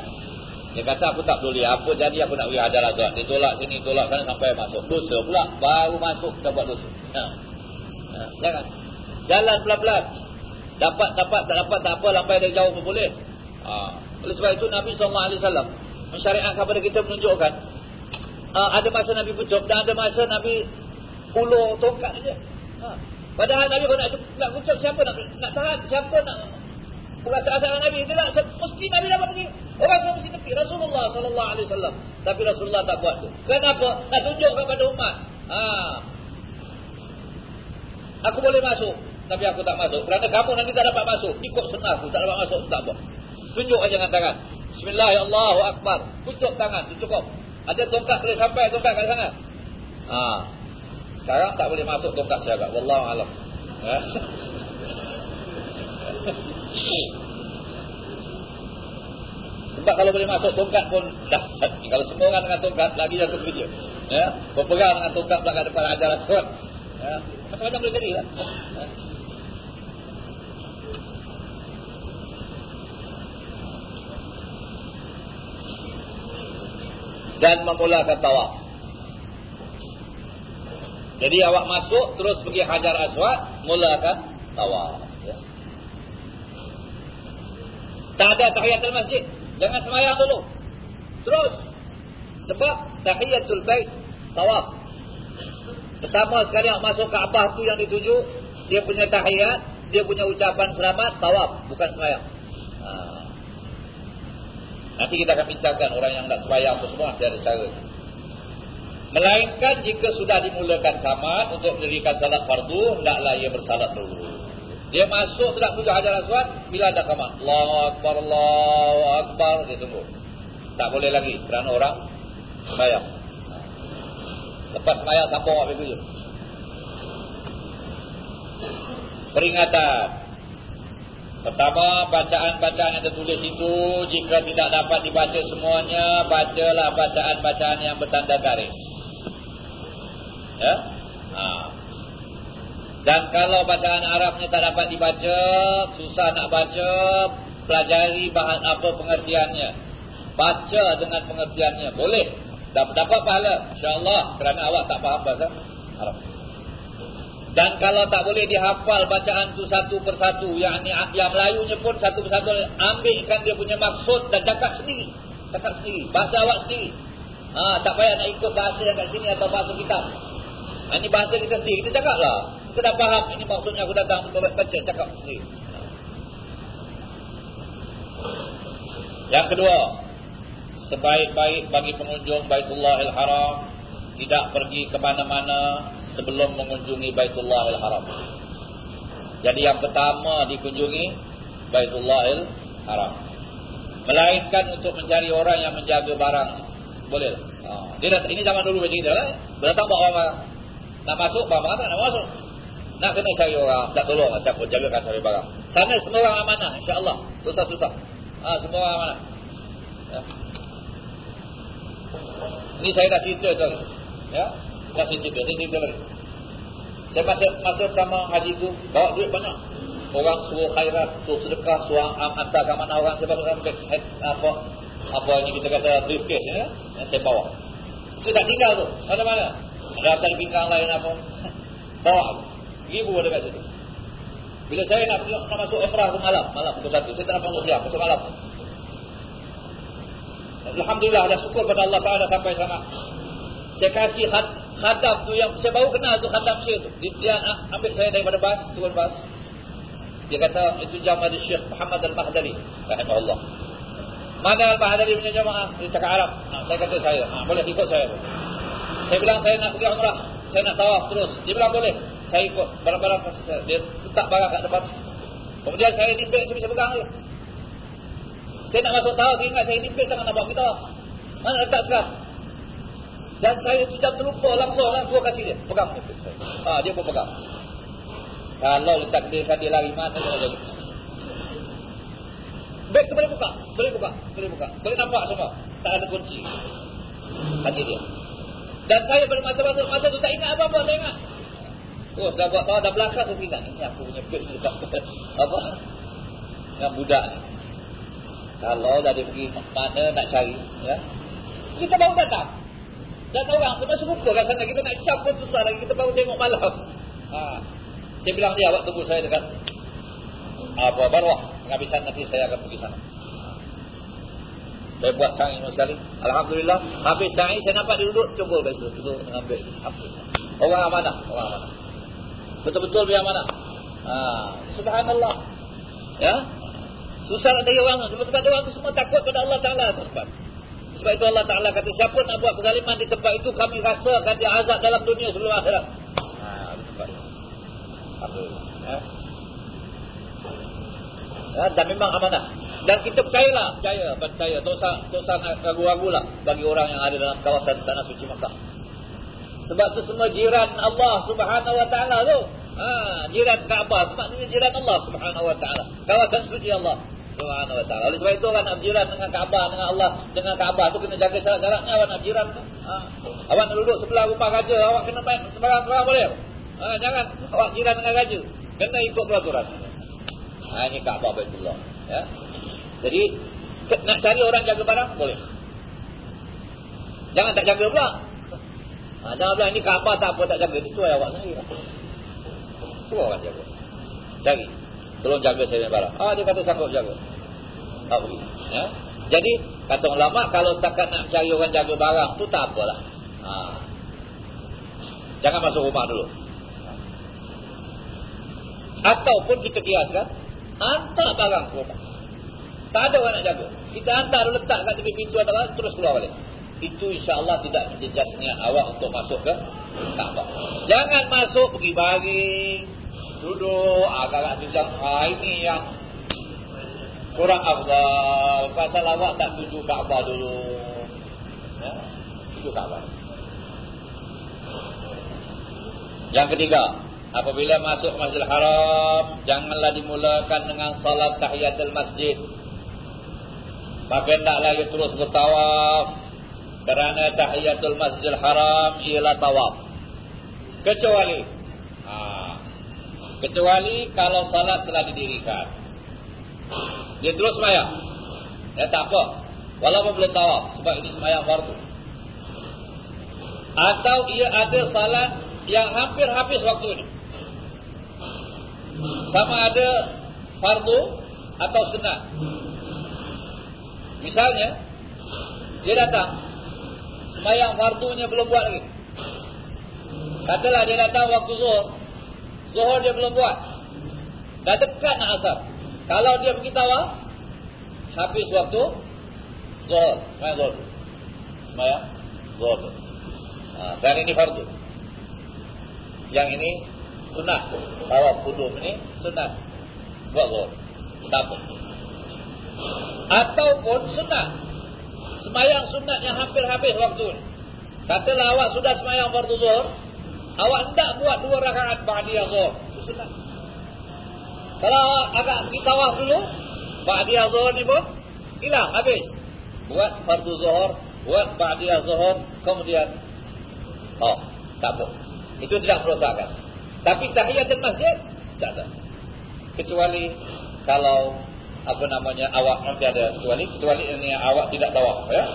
Dia kata aku tak boleh. Apa jadi aku nak pergi hajar azad. Dia tolak sini, tolak sana sampai masuk. Dosa pula. Baru masuk kita buat dosa. Ha. Ha. Jangan. Jalan pelan-pelan. Dapat, dapat, tak dapat, tak apa. Lampai dari jauh pun boleh. Ha. Oleh sebab itu Nabi SAW mensyariatkan kepada kita menunjukkan uh, ada masa Nabi kucuk dan ada masa Nabi ulur tongkat saja. Ha. Padahal Nabi kalau nak, nak kucuk siapa nak, nak tahan? Siapa nak berasa asal Nabi? Dia nak, mesti Nabi dapat pergi. Orang semua mesti tepi. Rasulullah SAW. Tapi Rasulullah tak buat tu. Kenapa? Nak tunjuk kepada umat. Ha. Aku boleh masuk. Tapi aku tak masuk. Kerana kamu nanti tak dapat masuk. Ikut sunnah aku. Tak dapat masuk. Tak apa. Tunjuk aja dengan tangan. Bismillahirrahmanirrahim. Kucuk tangan. Itu cukup. Ada tongkat boleh sampai tongkat kat sana. Ha. Sekarang tak boleh masuk tongkat siaga. Wallahu alam. Ha? Sebab kalau boleh masuk tongkat pun dah. Kalau semua orang dengan tongkat lagi jatuh kerja. Ya, berpegang dengan tongkat belakang depan ajaran surat. Ya, macam-macam boleh jadi lah. Ya. dan memulakan tawaf. Jadi awak masuk terus pergi Hajar Aswad, mulakan tawaf. Ya. Tak ada tahiyatul masjid. Jangan semayang dulu. Terus. Sebab tahiyatul bait tawaf. Pertama sekali awak masuk ke Abah tu yang dituju, dia punya tahiyat, dia punya ucapan selamat, tawaf, bukan semayang. Nanti kita akan bincangkan orang yang nak sembahyang apa semua ada cara. Melainkan jika sudah dimulakan kamat untuk mendirikan salat fardu, hendaklah ia bersalat dulu. Dia masuk tidak puja hajar aswad, bila ada kamat. Allahu Akbar, Allahu Akbar, dia tunggu. Tak boleh lagi kerana orang sembahyang. Lepas sembahyang, siapa orang pergi Peringatan. Pertama, bacaan-bacaan yang tertulis itu jika tidak dapat dibaca semuanya, bacalah bacaan-bacaan yang bertanda garis. Ya? Ha. Dan kalau bacaan Arabnya tak dapat dibaca, susah nak baca, pelajari bahan apa pengertiannya. Baca dengan pengertiannya. Boleh. Dapat, dapat pahala. InsyaAllah. Kerana awak tak faham bahasa Arab. Dan kalau tak boleh dihafal bacaan tu satu persatu, yang yang Melayunya pun satu persatu ambilkan dia punya maksud dan cakap sendiri. Cakap sendiri, bahasa awak sendiri. Ha, tak payah nak ikut bahasa yang kat sini atau bahasa kita. Ha, ini bahasa kita sendiri, kita cakaplah. Kita dah faham ini maksudnya aku datang untuk baca, cakap sendiri. Yang kedua, sebaik-baik bagi pengunjung Baitullahil Haram tidak pergi ke mana-mana sebelum mengunjungi Baitullah Al-Haram. Jadi yang pertama dikunjungi Baitullah Al-Haram. Melainkan untuk mencari orang yang menjaga barang. Boleh. Ha. Dia dah, ini zaman dulu macam itulah. Datang bawa orang. Nak masuk, barang tak nak masuk. Nak kena cari orang. Tak tolong lah siapa. Jagakan sampai barang. Sana semua orang amanah. InsyaAllah. Susah-susah. Ha, semua orang amanah. Ya. Ini saya dah cerita tu. Ya. Dah cerita. Saya cerita lagi. Saya masa, masa pertama haji tu, bawa duit banyak. Orang suruh khairat, suruh sedekah, suruh hantar ke mana orang. Saya baru sampai apa, apa ni kita kata briefcase ya, yang saya bawa. Itu tak tinggal tu. Ada mana? Ada atas pinggang lain apa? bawa. Ribu ada kat situ. Bila saya nak, nak masuk umrah tu malam, pukul satu, saya tak nak bangun siap, pukul malam. Alhamdulillah, ada syukur pada Allah Ta'ala sampai sama. Saya kasih khadam tu yang saya baru kenal tu khadam saya tu. Dia, dia ambil saya daripada bas, turun bas. Dia kata itu jamaah Syekh Muhammad Al-Bahdali. Rahimahullah. Mana Al-Bahdali punya jamaah? Dia cakap Arab. Ha, saya kata saya, ha, boleh ikut saya. Saya bilang saya nak pergi umrah. Saya nak tawaf terus. Dia bilang boleh. Saya ikut barang-barang saya. Dia letak barang kat depan. Kemudian saya nimpik, saya bisa pegang dia. Saya nak masuk tawaf, saya ingat saya nimpik tangan nak buat kita. Mana letak sekarang? Dan saya sudah terlupa langsung orang tua kasih dia. Pegang dia. Ha, dia pun pegang. Kalau letak dia dia lari mana dia jadi. Beg tu boleh buka. Boleh buka. Boleh buka. Boleh nampak semua. Tak ada kunci. Kasih dia. Dan saya pada masa-masa masa tu tak ingat apa-apa. Tak ingat. Oh, dah buat tahu dah belakang saya ingat. Ini aku punya beg tu Apa? Dengan budak Kalau dah dia pergi mana nak cari. Ya. Kita baru datang. Dan orang semua serupa kat sana. Kita nak campur susah lagi. Kita baru tengok malam. Ha. Saya bilang dia, awak tunggu saya dekat apa barwah. Penghabisan nanti saya akan pergi sana. Saya buat sangi sekali. Alhamdulillah. Habis sangi, saya nampak dia duduk. Cuba kat situ. Duduk mengambil. Orang amanah. Orang amanah. Betul-betul dia amanah. Ha. Subhanallah. Ya. Susah nak cari orang. Sebab-sebab orang tu semua takut pada Allah Ta'ala. Sebab sebab itu Allah Ta'ala kata, siapa nak buat kezaliman di tempat itu, kami rasakan dia azab dalam dunia sebelum akhirat. Ha, tempat. Ya. Ya, dan memang amanah. Dan kita percayalah, percaya, percaya. Dosa, dosa ragu-ragu lah bagi orang yang ada dalam kawasan tanah suci Makkah. Sebab itu semua jiran Allah Subhanahu Wa Taala tu. Ha, jiran Kaabah. Sebab ini jiran Allah Subhanahu Wa Taala. Kawasan suci Allah. Subhanahu wa taala. Oleh sebab itu orang nak berjiran dengan Kaabah dengan Allah dengan Kaabah tu kena jaga syarat-syaratnya awak nak berjiran tu. Ha. Awak nak duduk sebelah rumah raja, awak kena main sebarang-sebarang boleh. Ha, jangan awak jiran dengan raja. Kena ikut peraturan. Ha, ini Kaabah Baitullah, ya. Jadi nak cari orang jaga barang boleh. Jangan tak jaga pula. Ha, jangan pula ini Kaabah tak apa tak jaga. Itu awak sendiri. Itu awak jaga. Cari. Tolong jaga saya barang. Ah dia kata sanggup jaga. Tak boleh. Ya? Jadi kata ulama kalau setakat nak cari orang jaga barang tu tak apalah. Ha. Jangan masuk rumah dulu. Ataupun kita kiaskan hantar barang ke rumah. Tak ada orang nak jaga. Kita hantar letak kat tepi pintu atau apa terus keluar balik. Itu insya-Allah tidak menjejak niat awak untuk masuk ke Kaabah. Jangan masuk pergi baring, duduk. Agak-agak bijak ha, ini yang kurang afdal. Pasal awak tak tuju Kaabah dulu. Ya tuju Kaabah. Yang ketiga apabila masuk Masjidil Haram janganlah dimulakan dengan salat tahiyatul masjid. Maka hendaklah terus bertawaf kerana tahiyatul Masjidil Haram ialah tawaf kecuali ha, Kecuali kalau salat telah didirikan. Dia terus semayang. Ya tak apa. Walaupun belum tawaf. Sebab ini semayang fardu. Atau ia ada salat yang hampir habis waktu ini. Sama ada fardu atau sunat. Misalnya. Dia datang. Semayang fardunya belum buat lagi. Katalah dia datang waktu zuhur. Zuhur dia belum buat. Dah dekat nak asar. Kalau dia pergi tawaf, habis waktu zuhur. Mana zuhur? Semaya? Zuhur. Ha, dan ini fardu. Yang ini sunat. Tawaf kudum ini sunat. Buat zuhur. Tak apa. Ataupun sunat. Semayang sunat yang hampir habis waktu ini. Katalah awak sudah semayang fardu zuhur. Awak tidak buat dua rakaat ba'diyah zuhur. Kalau awak agak pergi tawaf dulu, ba'diyah zuhur ni pun hilang, habis. Buat fardu zuhur, buat ba'diyah zuhur, kemudian oh, tak apa. Itu tidak merosakkan. Tapi tahiyatul masjid tak ada. Kecuali kalau apa namanya awak nanti ada kecuali kecuali ini awak tidak tawaf ya.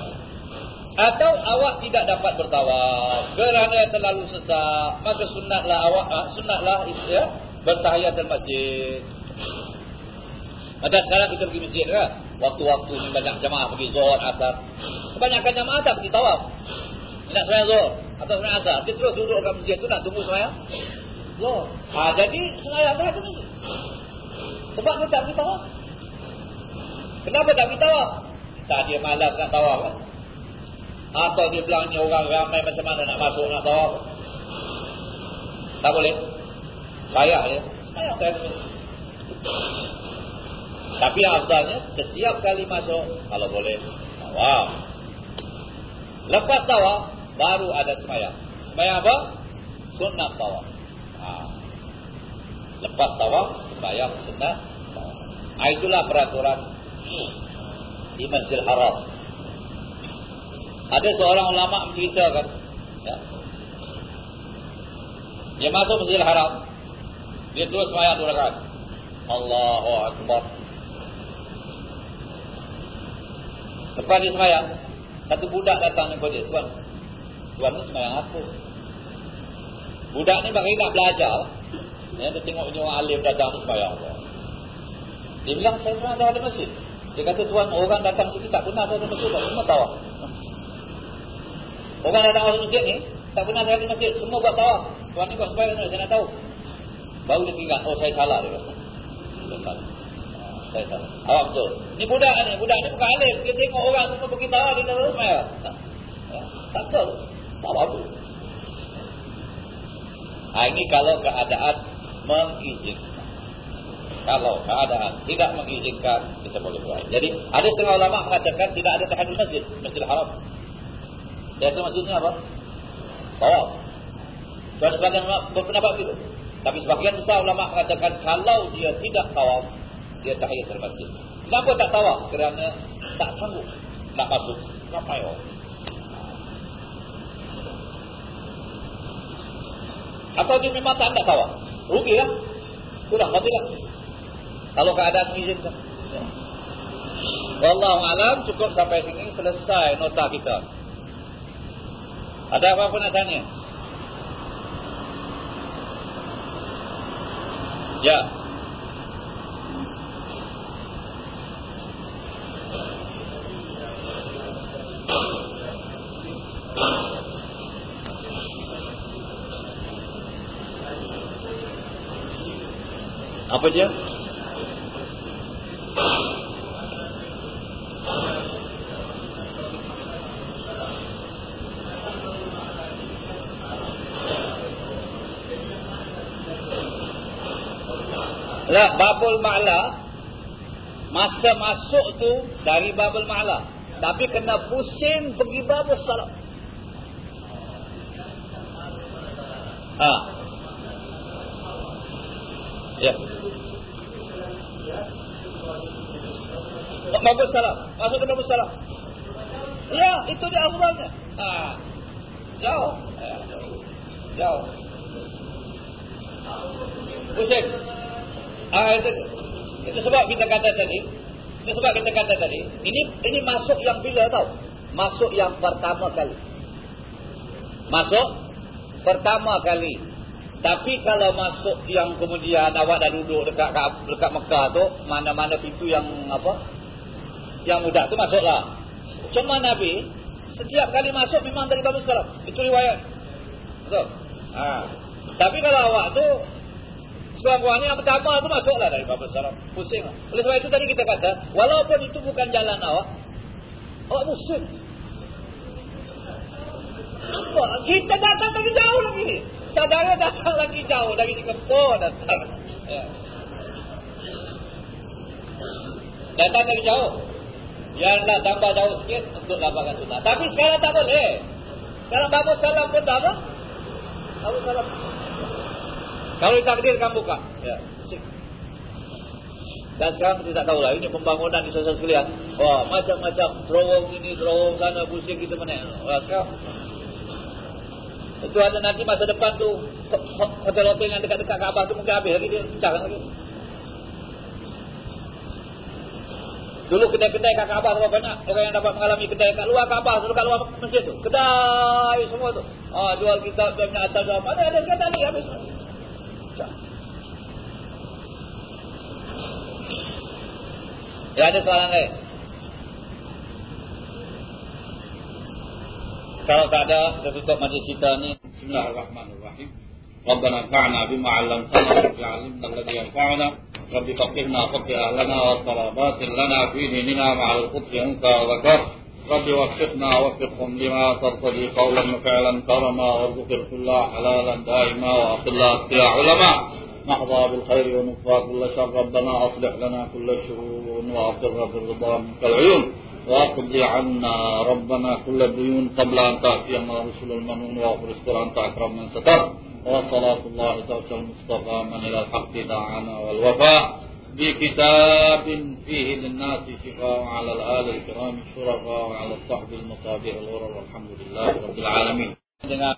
Atau awak tidak dapat bertawaf kerana terlalu sesak maka sunatlah awak ah, sunatlah ya bertahiyatul masjid. Macam sekarang kita pergi masjid kan waktu-waktu ni banyak jemaah pergi zuhur asar. Kebanyakan jemaah tak pergi tawaf. Nak sembahyang zuhur atau sembahyang asar. Dia terus duduk kat masjid tu nak tunggu sembahyang zuhur. Ha, jadi sembahyang dah tu sebab dia tak pergi tawaf kenapa tak pergi tawaf tak dia malas nak tawaf kan atau dia bilang ni orang ramai macam mana nak masuk nak tawaf tak boleh payah ya sembahyang saya tapi yang afdalnya setiap kali masuk kalau boleh tawaf. Lepas tawaf baru ada sembahyang. Sembahyang apa? Sunat tawaf. Ha. Lepas tawaf sembahyang sunat tawaf. Ha, itulah peraturan di Masjidil Haram. Ada seorang ulama menceritakan ya. Dia masuk Masjidil Haram. Dia terus sembahyang dua rakaat. Allahu Akbar. Lepas dia semayang Satu budak datang kepada dia Tuan Tuan ni semayang apa Budak ni bagi nak belajar ya, Dia tengok ni orang alim datang semayang Dia bilang saya semayang dah ada masjid Dia kata tuan orang datang sini tak pernah ada masjid tak Semua tawak Orang datang masuk masjid ni Tak pernah ada masjid Semua buat tawak Tuan ni buat semayang saya nak tahu Baru dia tinggal Oh saya salah dia kata saya salah. Awak betul. Ni budak ni, budak ni bukan alim. Dia tengok orang semua pergi tahu dia terus. Tak, ya. tak betul. Tak apa Ha, ini kalau keadaan mengizinkan. Kalau keadaan tidak mengizinkan, kita boleh buat. Jadi, ada setengah ulama mengatakan tidak ada tahan masjid. Masjid haram. Itu maksudnya apa? Tawaf. Tuan sebagian ulama berpendapat begitu. Tapi sebagian besar ulama mengatakan kalau dia tidak tawaf, dia tahiyat masjid. Kenapa tak tawaf? Kerana tak sanggup nak masuk. Kenapa ya? Atau dia memang tak nak tawaf? Rugi lah. Sudah, mati lah. Kalau keadaan mengizinkan. Wallahu alam cukup sampai sini selesai nota kita. Ada apa-apa nak tanya? Ya. Apa dia? Lah babul ma'la masa masuk tu dari babul ma'la tapi kena pusing pergi babul salam. Ha. Ya. Bagus salam. Masuk ke bagus salam. Ya, itu dia afdalnya. Ha. Jauh. Jauh. Pusing. Ah itu, itu sebab kita kata tadi. Itu sebab kita kata tadi. Ini ini masuk yang bila tahu? Masuk yang pertama kali. Masuk pertama kali. Tapi kalau masuk yang kemudian awak dah duduk dekat dekat Mekah tu, mana-mana pintu yang apa? Yang mudah tu masuklah. Cuma Nabi setiap kali masuk memang dari Babu Salam. Itu riwayat. Betul? Ha. Tapi kalau awak tu Sekurang-kurang yang pertama tu masuklah dari Bapak Salam. Pusing. Oleh sebab itu tadi kita kata, walaupun itu bukan jalan awak, awak pusing. Kita datang lagi jauh lagi. Saudara datang lagi jauh dari Singapura datang. Ya. Datang lagi jauh. Biarlah tambah jauh sikit untuk dapatkan sunnah. Tapi sekarang tak boleh. Sekarang Bapak Salam pun tak apa. Bapak Salam kalau ditakdirkan buka. Ya. Dan sekarang kita tak tahu lah. Ini pembangunan di sosial sekalian. Wah, macam-macam. Terowong ini, terowong sana, pusing kita mana. Wah, sekarang. Itu ada nanti masa depan tu. Hotel-hotel yang dekat-dekat Kaabah tu mungkin habis lagi. Dia pecah lagi. Dulu kedai-kedai kat Kaabah berapa banyak orang yang dapat mengalami kedai kat luar Kaabah, dulu kat luar masjid tu. Kedai semua tu. Ah jual kitab dan atas mana ada sekarang ni habis. راجس والا نه kalau tak ada kita tutup majlis kita ni Bismillahirrahmanirrahim Rabbana fa'na bima 'allamtana wa 'allimna alladhi yanfa'una Rabbi faqihna faqih ahlana wa tarabatin lana fi dinina ma'al qutri unka wa kar Rabbi waffiqna waffiqhum lima tartadi qawlan wa fi'lan karama warzuqir kulla halalan daima wa aqilla asqiya ulama نحظى بالخير ونفى كل شر ربنا أصلح لنا كل الشرور واقر بالرضا منك العيون واقض عنا ربنا كل الديون قبل أن تاتينا رسل المنون واغفر استر أنت أكرم من ستر. وصلاة الله ترك المصطفى من إلى الحق دعانا والوفاء. بكتاب فيه للناس شفاء على الآل الكرام الشرفاء وعلى الصحب المصابيح الغرر. والحمد لله رب العالمين.